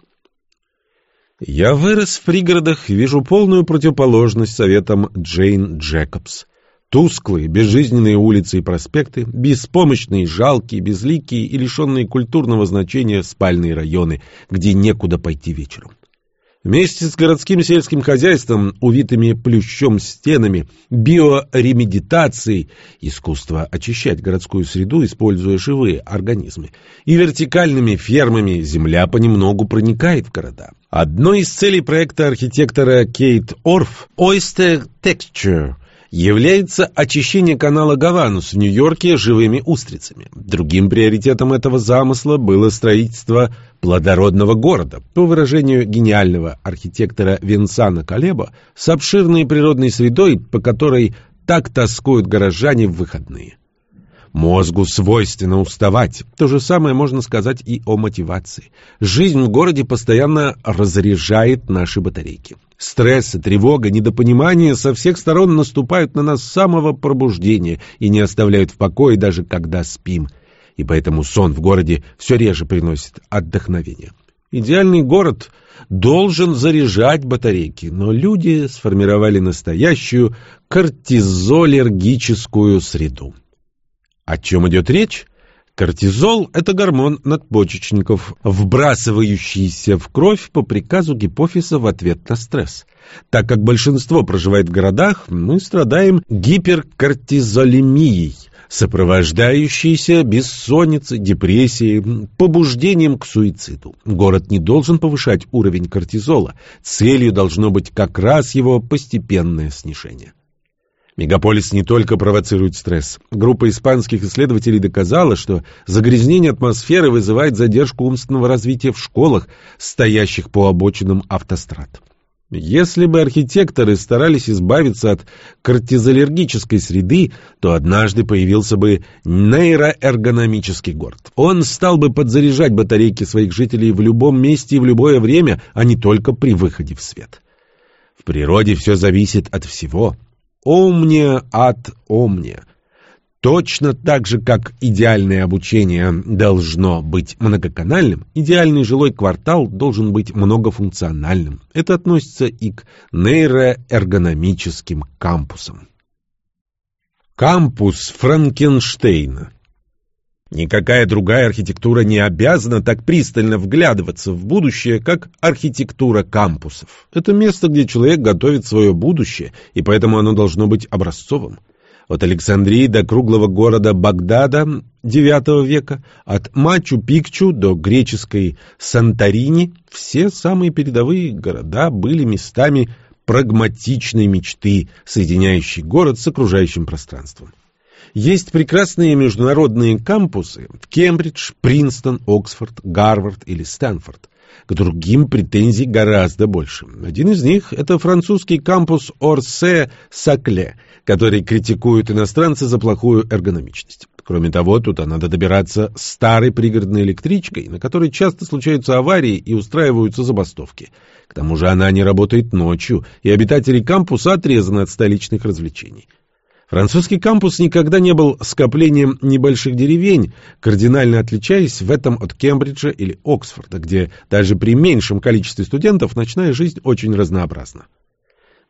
Я вырос в пригородах и вижу полную противоположность советам Джейн Джекобс. Тусклые, безжизненные улицы и проспекты, беспомощные, жалкие, безликие и лишенные культурного значения спальные районы, где некуда пойти вечером. Вместе с городским сельским хозяйством, увитыми плющом стенами, биоремедитацией, искусство очищать городскую среду, используя живые организмы, и вертикальными фермами земля понемногу проникает в города. Одной из целей проекта архитектора Кейт Орф «Oyster Texture» является очищение канала Гаванус в Нью-Йорке живыми устрицами. Другим приоритетом этого замысла было строительство плодородного города, по выражению гениального архитектора Винсана Калеба, с обширной природной средой, по которой так тоскуют горожане в выходные. Мозгу свойственно уставать. То же самое можно сказать и о мотивации. Жизнь в городе постоянно разряжает наши батарейки. Стресс, тревога, недопонимание со всех сторон наступают на нас с самого пробуждения и не оставляют в покое даже когда спим. И поэтому сон в городе все реже приносит отдохновение. Идеальный город должен заряжать батарейки, но люди сформировали настоящую кортизолергическую среду. О чем идет речь? Кортизол – это гормон надпочечников, вбрасывающийся в кровь по приказу гипофиза в ответ на стресс. Так как большинство проживает в городах, мы страдаем гиперкортизолемией, сопровождающейся бессонницей, депрессией, побуждением к суициду. Город не должен повышать уровень кортизола, целью должно быть как раз его постепенное снижение. Мегаполис не только провоцирует стресс. Группа испанских исследователей доказала, что загрязнение атмосферы вызывает задержку умственного развития в школах, стоящих по обочинам автострад. Если бы архитекторы старались избавиться от кортизолергической среды, то однажды появился бы нейроэргономический город. Он стал бы подзаряжать батарейки своих жителей в любом месте и в любое время, а не только при выходе в свет. В природе все зависит от всего – Омния от омния. Точно так же, как идеальное обучение должно быть многоканальным, идеальный жилой квартал должен быть многофункциональным. Это относится и к нейроэргономическим кампусам. Кампус Франкенштейна Никакая другая архитектура не обязана так пристально вглядываться в будущее, как архитектура кампусов. Это место, где человек готовит свое будущее, и поэтому оно должно быть образцовым. От Александрии до круглого города Багдада IX века, от Мачу-Пикчу до греческой Санторини, все самые передовые города были местами прагматичной мечты, соединяющей город с окружающим пространством. Есть прекрасные международные кампусы Кембридж, Принстон, Оксфорд, Гарвард или Стэнфорд. К другим претензий гораздо больше. Один из них – это французский кампус Орсе-Сакле, который критикуют иностранцы за плохую эргономичность. Кроме того, туда надо добираться старой пригородной электричкой, на которой часто случаются аварии и устраиваются забастовки. К тому же она не работает ночью, и обитатели кампуса отрезаны от столичных развлечений. Французский кампус никогда не был скоплением небольших деревень, кардинально отличаясь в этом от Кембриджа или Оксфорда, где даже при меньшем количестве студентов ночная жизнь очень разнообразна.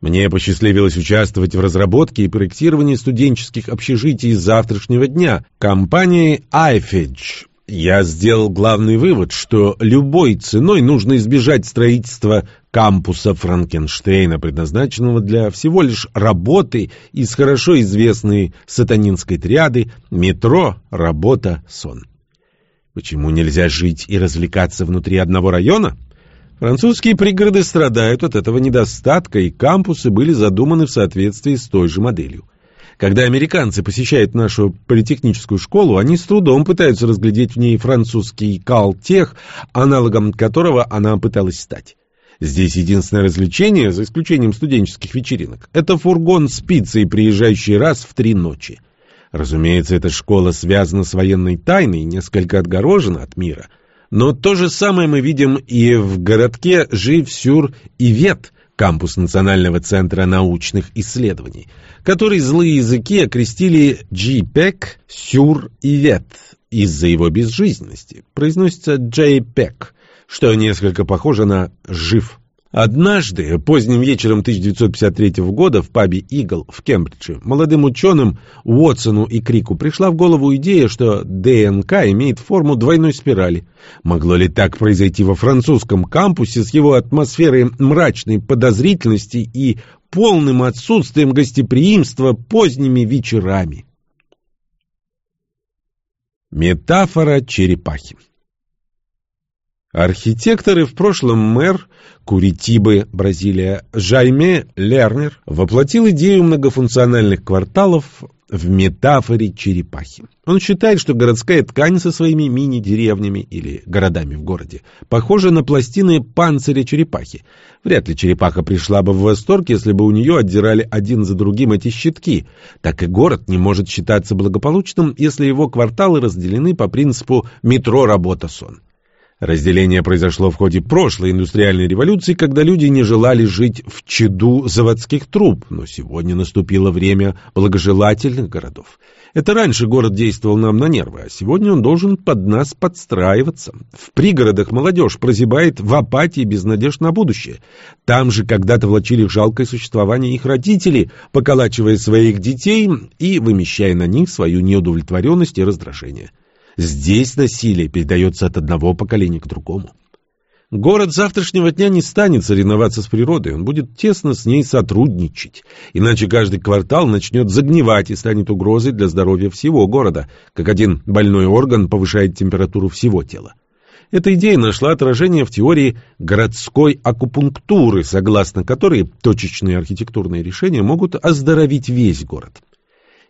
Мне посчастливилось участвовать в разработке и проектировании студенческих общежитий завтрашнего дня компании iFedge я сделал главный вывод, что любой ценой нужно избежать строительства кампуса Франкенштейна, предназначенного для всего лишь работы из хорошо известной сатанинской триады «Метро, работа, сон». Почему нельзя жить и развлекаться внутри одного района? Французские пригороды страдают от этого недостатка, и кампусы были задуманы в соответствии с той же моделью. Когда американцы посещают нашу политехническую школу, они с трудом пытаются разглядеть в ней французский калтех, аналогом которого она пыталась стать. Здесь единственное развлечение, за исключением студенческих вечеринок, это фургон с пиццей, приезжающий раз в три ночи. Разумеется, эта школа связана с военной тайной и несколько отгорожена от мира. Но то же самое мы видим и в городке Жив-Сюр-Ивет, кампус Национального центра научных исследований, который злые языки окрестили JPEG Сюр Ивет из-за его безжизненности. Произносится JPEG, что несколько похоже на «жив». Однажды, поздним вечером 1953 года в пабе «Игл» в Кембридже, молодым ученым Уотсону и Крику пришла в голову идея, что ДНК имеет форму двойной спирали. Могло ли так произойти во французском кампусе с его атмосферой мрачной подозрительности и полным отсутствием гостеприимства поздними вечерами? Метафора черепахи Архитекторы в прошлом мэр Куритибы, Бразилия, Жайме Лернер воплотил идею многофункциональных кварталов в метафоре черепахи. Он считает, что городская ткань со своими мини-деревнями или городами в городе похожа на пластины панциря черепахи. Вряд ли черепаха пришла бы в восторг, если бы у нее отдирали один за другим эти щитки. Так и город не может считаться благополучным, если его кварталы разделены по принципу «метро-работа-сон». Разделение произошло в ходе прошлой индустриальной революции, когда люди не желали жить в чаду заводских труб, но сегодня наступило время благожелательных городов. Это раньше город действовал нам на нервы, а сегодня он должен под нас подстраиваться. В пригородах молодежь прозябает в апатии без надежд на будущее. Там же когда-то влачили жалкое существование их родители, поколачивая своих детей и вымещая на них свою неудовлетворенность и раздражение. Здесь насилие передается от одного поколения к другому. Город завтрашнего дня не станет соревноваться с природой, он будет тесно с ней сотрудничать. Иначе каждый квартал начнет загнивать и станет угрозой для здоровья всего города, как один больной орган повышает температуру всего тела. Эта идея нашла отражение в теории городской акупунктуры, согласно которой точечные архитектурные решения могут оздоровить весь город.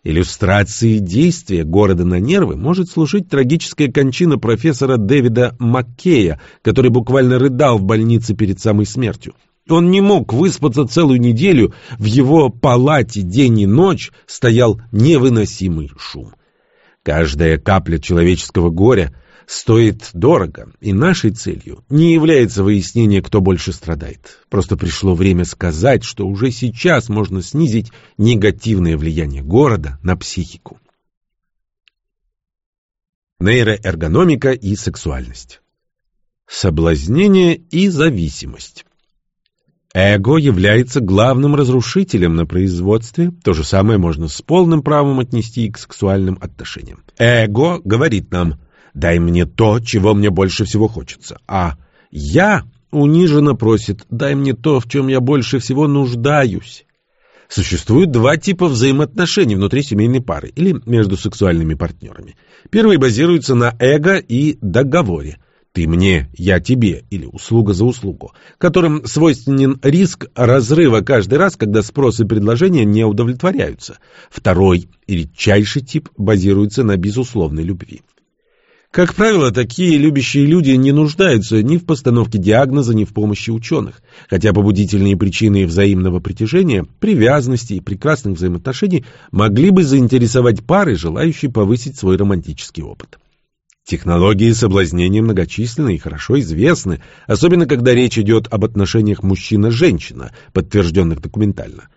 Иллюстрацией действия города на нервы может служить трагическая кончина профессора Дэвида Маккея, который буквально рыдал в больнице перед самой смертью. Он не мог выспаться целую неделю, в его палате день и ночь стоял невыносимый шум. Каждая капля человеческого горя стоит дорого, и нашей целью не является выяснение, кто больше страдает. Просто пришло время сказать, что уже сейчас можно снизить негативное влияние города на психику. Нейроэргономика и сексуальность. Соблазнение и зависимость. Эго является главным разрушителем на производстве, то же самое можно с полным правом отнести и к сексуальным отношениям. Эго говорит нам – дай мне то, чего мне больше всего хочется. А я униженно просит, дай мне то, в чем я больше всего нуждаюсь. Существует два типа взаимоотношений внутри семейной пары или между сексуальными партнерами. Первый базируется на эго и договоре. Ты мне, я тебе, или услуга за услугу, которым свойственен риск разрыва каждый раз, когда спрос и предложение не удовлетворяются. Второй и редчайший тип базируется на безусловной любви. Как правило, такие любящие люди не нуждаются ни в постановке диагноза, ни в помощи ученых, хотя побудительные причины взаимного притяжения, привязанности и прекрасных взаимоотношений могли бы заинтересовать пары, желающие повысить свой романтический опыт. Технологии соблазнения многочисленны и хорошо известны, особенно когда речь идет об отношениях мужчина-женщина, подтвержденных документально.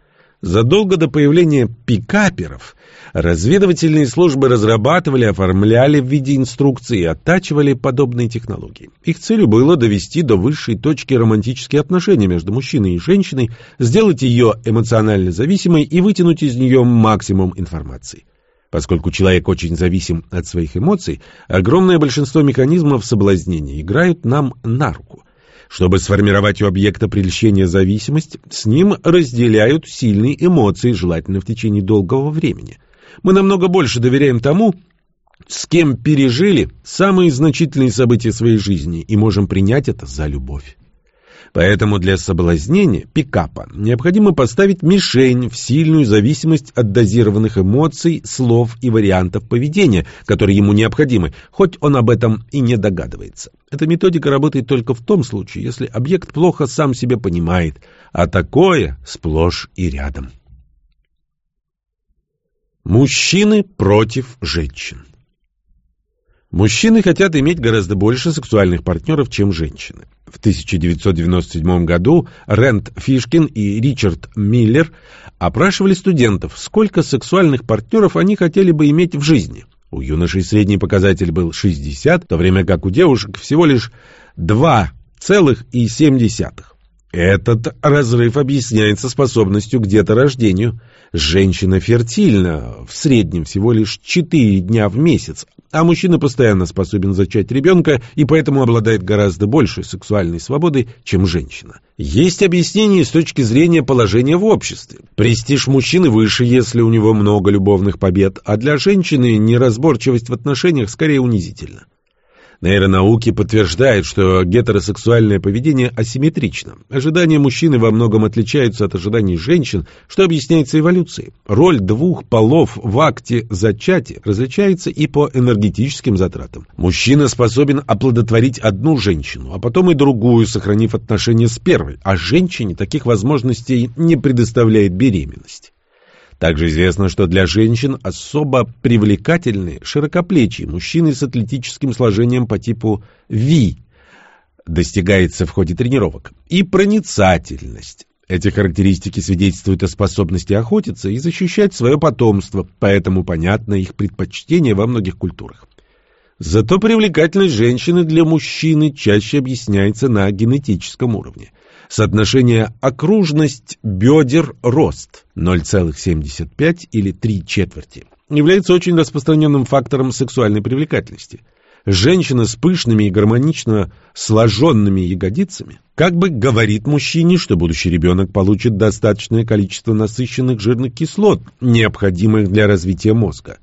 Задолго до появления пикаперов разведывательные службы разрабатывали, оформляли в виде инструкций и оттачивали подобные технологии. Их целью было довести до высшей точки романтические отношения между мужчиной и женщиной, сделать ее эмоционально зависимой и вытянуть из нее максимум информации. Поскольку человек очень зависим от своих эмоций, огромное большинство механизмов соблазнения играют нам на руку. Чтобы сформировать у объекта прельщения зависимость, с ним разделяют сильные эмоции, желательно в течение долгого времени. Мы намного больше доверяем тому, с кем пережили самые значительные события своей жизни и можем принять это за любовь. Поэтому для соблазнения пикапа необходимо поставить мишень в сильную зависимость от дозированных эмоций, слов и вариантов поведения, которые ему необходимы, хоть он об этом и не догадывается. Эта методика работает только в том случае, если объект плохо сам себя понимает, а такое сплошь и рядом. Мужчины против женщин Мужчины хотят иметь гораздо больше сексуальных партнеров, чем женщины. В 1997 году Рэнд Фишкин и Ричард Миллер опрашивали студентов, сколько сексуальных партнеров они хотели бы иметь в жизни. У юношей средний показатель был 60, в то время как у девушек всего лишь 2,7. Этот разрыв объясняется способностью к деторождению. Женщина фертильна в среднем всего лишь 4 дня в месяц, а мужчина постоянно способен зачать ребенка и поэтому обладает гораздо большей сексуальной свободой, чем женщина. Есть объяснение с точки зрения положения в обществе. Престиж мужчины выше, если у него много любовных побед, а для женщины неразборчивость в отношениях скорее унизительна. Нейронауки подтверждают, что гетеросексуальное поведение асимметрично. Ожидания мужчины во многом отличаются от ожиданий женщин, что объясняется эволюцией. Роль двух полов в акте зачатия различается и по энергетическим затратам. Мужчина способен оплодотворить одну женщину, а потом и другую, сохранив отношения с первой, а женщине таких возможностей не предоставляет беременность. Также известно, что для женщин особо привлекательны широкоплечие мужчины с атлетическим сложением по типу V, достигается в ходе тренировок, и проницательность. Эти характеристики свидетельствуют о способности охотиться и защищать свое потомство, поэтому понятно их предпочтение во многих культурах. Зато привлекательность женщины для мужчины чаще объясняется на генетическом уровне. Соотношение окружность бедер-рост 0,75 или 3 четверти является очень распространенным фактором сексуальной привлекательности. Женщина с пышными и гармонично сложенными ягодицами как бы говорит мужчине, что будущий ребенок получит достаточное количество насыщенных жирных кислот, необходимых для развития мозга.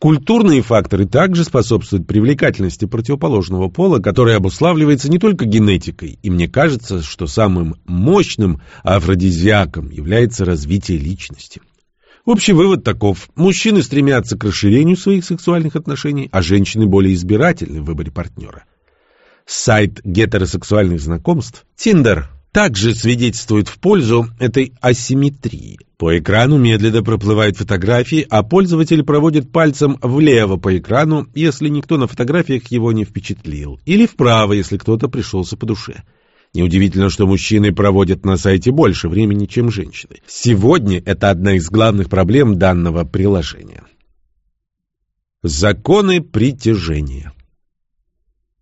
Культурные факторы также способствуют привлекательности противоположного пола, которая обуславливается не только генетикой, и мне кажется, что самым мощным афродизиаком является развитие личности. Общий вывод таков. Мужчины стремятся к расширению своих сексуальных отношений, а женщины более избирательны в выборе партнера. Сайт гетеросексуальных знакомств Tinder также свидетельствует в пользу этой асимметрии. По экрану медленно проплывают фотографии, а пользователь проводит пальцем влево по экрану, если никто на фотографиях его не впечатлил, или вправо, если кто-то пришелся по душе. Неудивительно, что мужчины проводят на сайте больше времени, чем женщины. Сегодня это одна из главных проблем данного приложения. Законы притяжения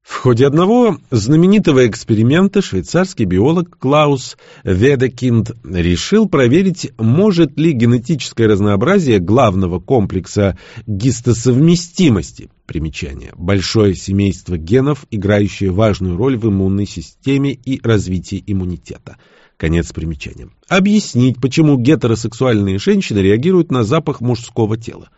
в ходе одного знаменитого эксперимента швейцарский биолог Клаус Ведекинд решил проверить, может ли генетическое разнообразие главного комплекса гистосовместимости, примечание, большое семейство генов, играющее важную роль в иммунной системе и развитии иммунитета. Конец примечания. Объяснить, почему гетеросексуальные женщины реагируют на запах мужского тела.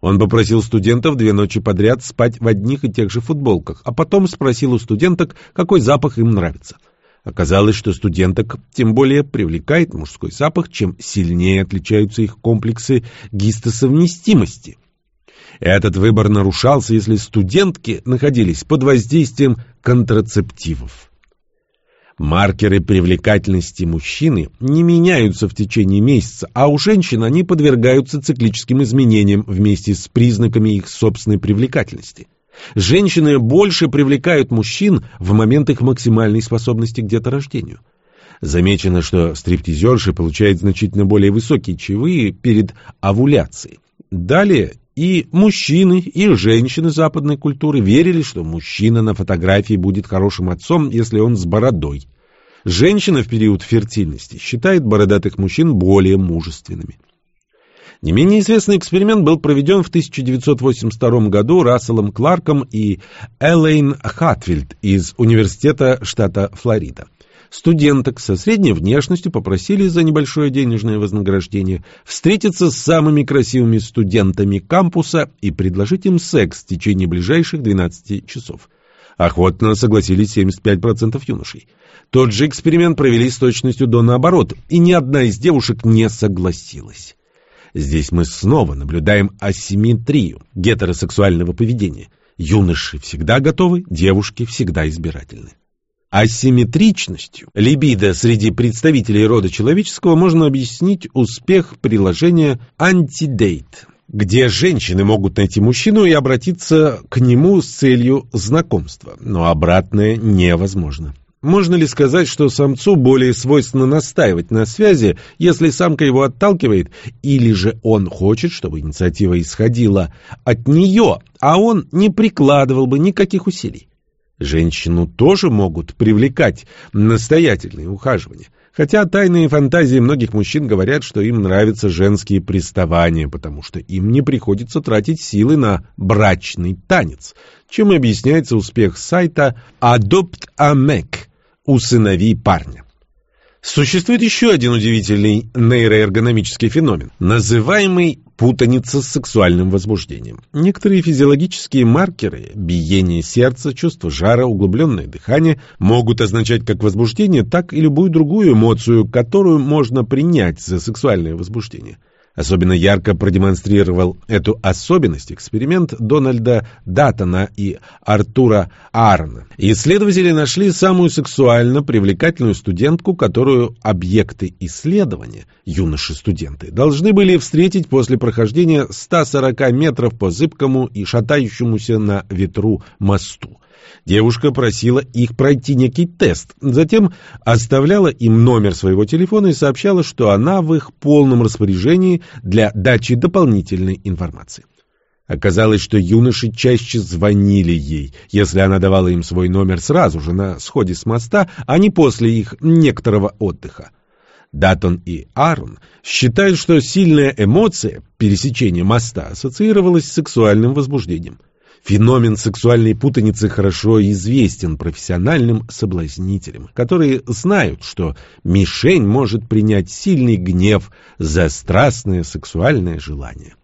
Он попросил студентов две ночи подряд спать в одних и тех же футболках, а потом спросил у студенток, какой запах им нравится. Оказалось, что студенток тем более привлекает мужской запах, чем сильнее отличаются их комплексы гистосовместимости. Этот выбор нарушался, если студентки находились под воздействием контрацептивов. Маркеры привлекательности мужчины не меняются в течение месяца, а у женщин они подвергаются циклическим изменениям вместе с признаками их собственной привлекательности. Женщины больше привлекают мужчин в момент их максимальной способности к деторождению. Замечено, что стриптизерши получают значительно более высокие чаевые перед овуляцией. Далее и мужчины, и женщины западной культуры верили, что мужчина на фотографии будет хорошим отцом, если он с бородой. Женщина в период фертильности считает бородатых мужчин более мужественными. Не менее известный эксперимент был проведен в 1982 году Расселом Кларком и Элейн Хатфилд из Университета штата Флорида. Студенток со средней внешностью попросили за небольшое денежное вознаграждение встретиться с самыми красивыми студентами кампуса и предложить им секс в течение ближайших 12 часов. Охотно согласились 75% юношей. Тот же эксперимент провели с точностью до наоборот, и ни одна из девушек не согласилась. Здесь мы снова наблюдаем асимметрию гетеросексуального поведения. Юноши всегда готовы, девушки всегда избирательны. Асимметричностью либидо среди представителей рода человеческого можно объяснить успех приложения «Антидейт», где женщины могут найти мужчину и обратиться к нему с целью знакомства, но обратное невозможно. Можно ли сказать, что самцу более свойственно настаивать на связи, если самка его отталкивает, или же он хочет, чтобы инициатива исходила от нее, а он не прикладывал бы никаких усилий? Женщину тоже могут привлекать настоятельные ухаживания. Хотя тайные фантазии многих мужчин говорят, что им нравятся женские приставания, потому что им не приходится тратить силы на брачный танец, чем объясняется успех сайта Adopt a Mac – «Усынови парня». Существует еще один удивительный нейроэргономический феномен, называемый путаница с сексуальным возбуждением. Некоторые физиологические маркеры – биение сердца, чувство жара, углубленное дыхание – могут означать как возбуждение, так и любую другую эмоцию, которую можно принять за сексуальное возбуждение. Особенно ярко продемонстрировал эту особенность эксперимент Дональда Даттона и Артура Арна. Исследователи нашли самую сексуально привлекательную студентку, которую объекты исследования, юноши-студенты, должны были встретить после прохождения 140 метров по зыбкому и шатающемуся на ветру мосту. Девушка просила их пройти некий тест, затем оставляла им номер своего телефона и сообщала, что она в их полном распоряжении для дачи дополнительной информации. Оказалось, что юноши чаще звонили ей, если она давала им свой номер сразу же на сходе с моста, а не после их некоторого отдыха. Датон и Арн считают, что сильная эмоция, пересечение моста, ассоциировалась с сексуальным возбуждением. Феномен сексуальной путаницы хорошо известен профессиональным соблазнителям, которые знают, что мишень может принять сильный гнев за страстное сексуальное желание.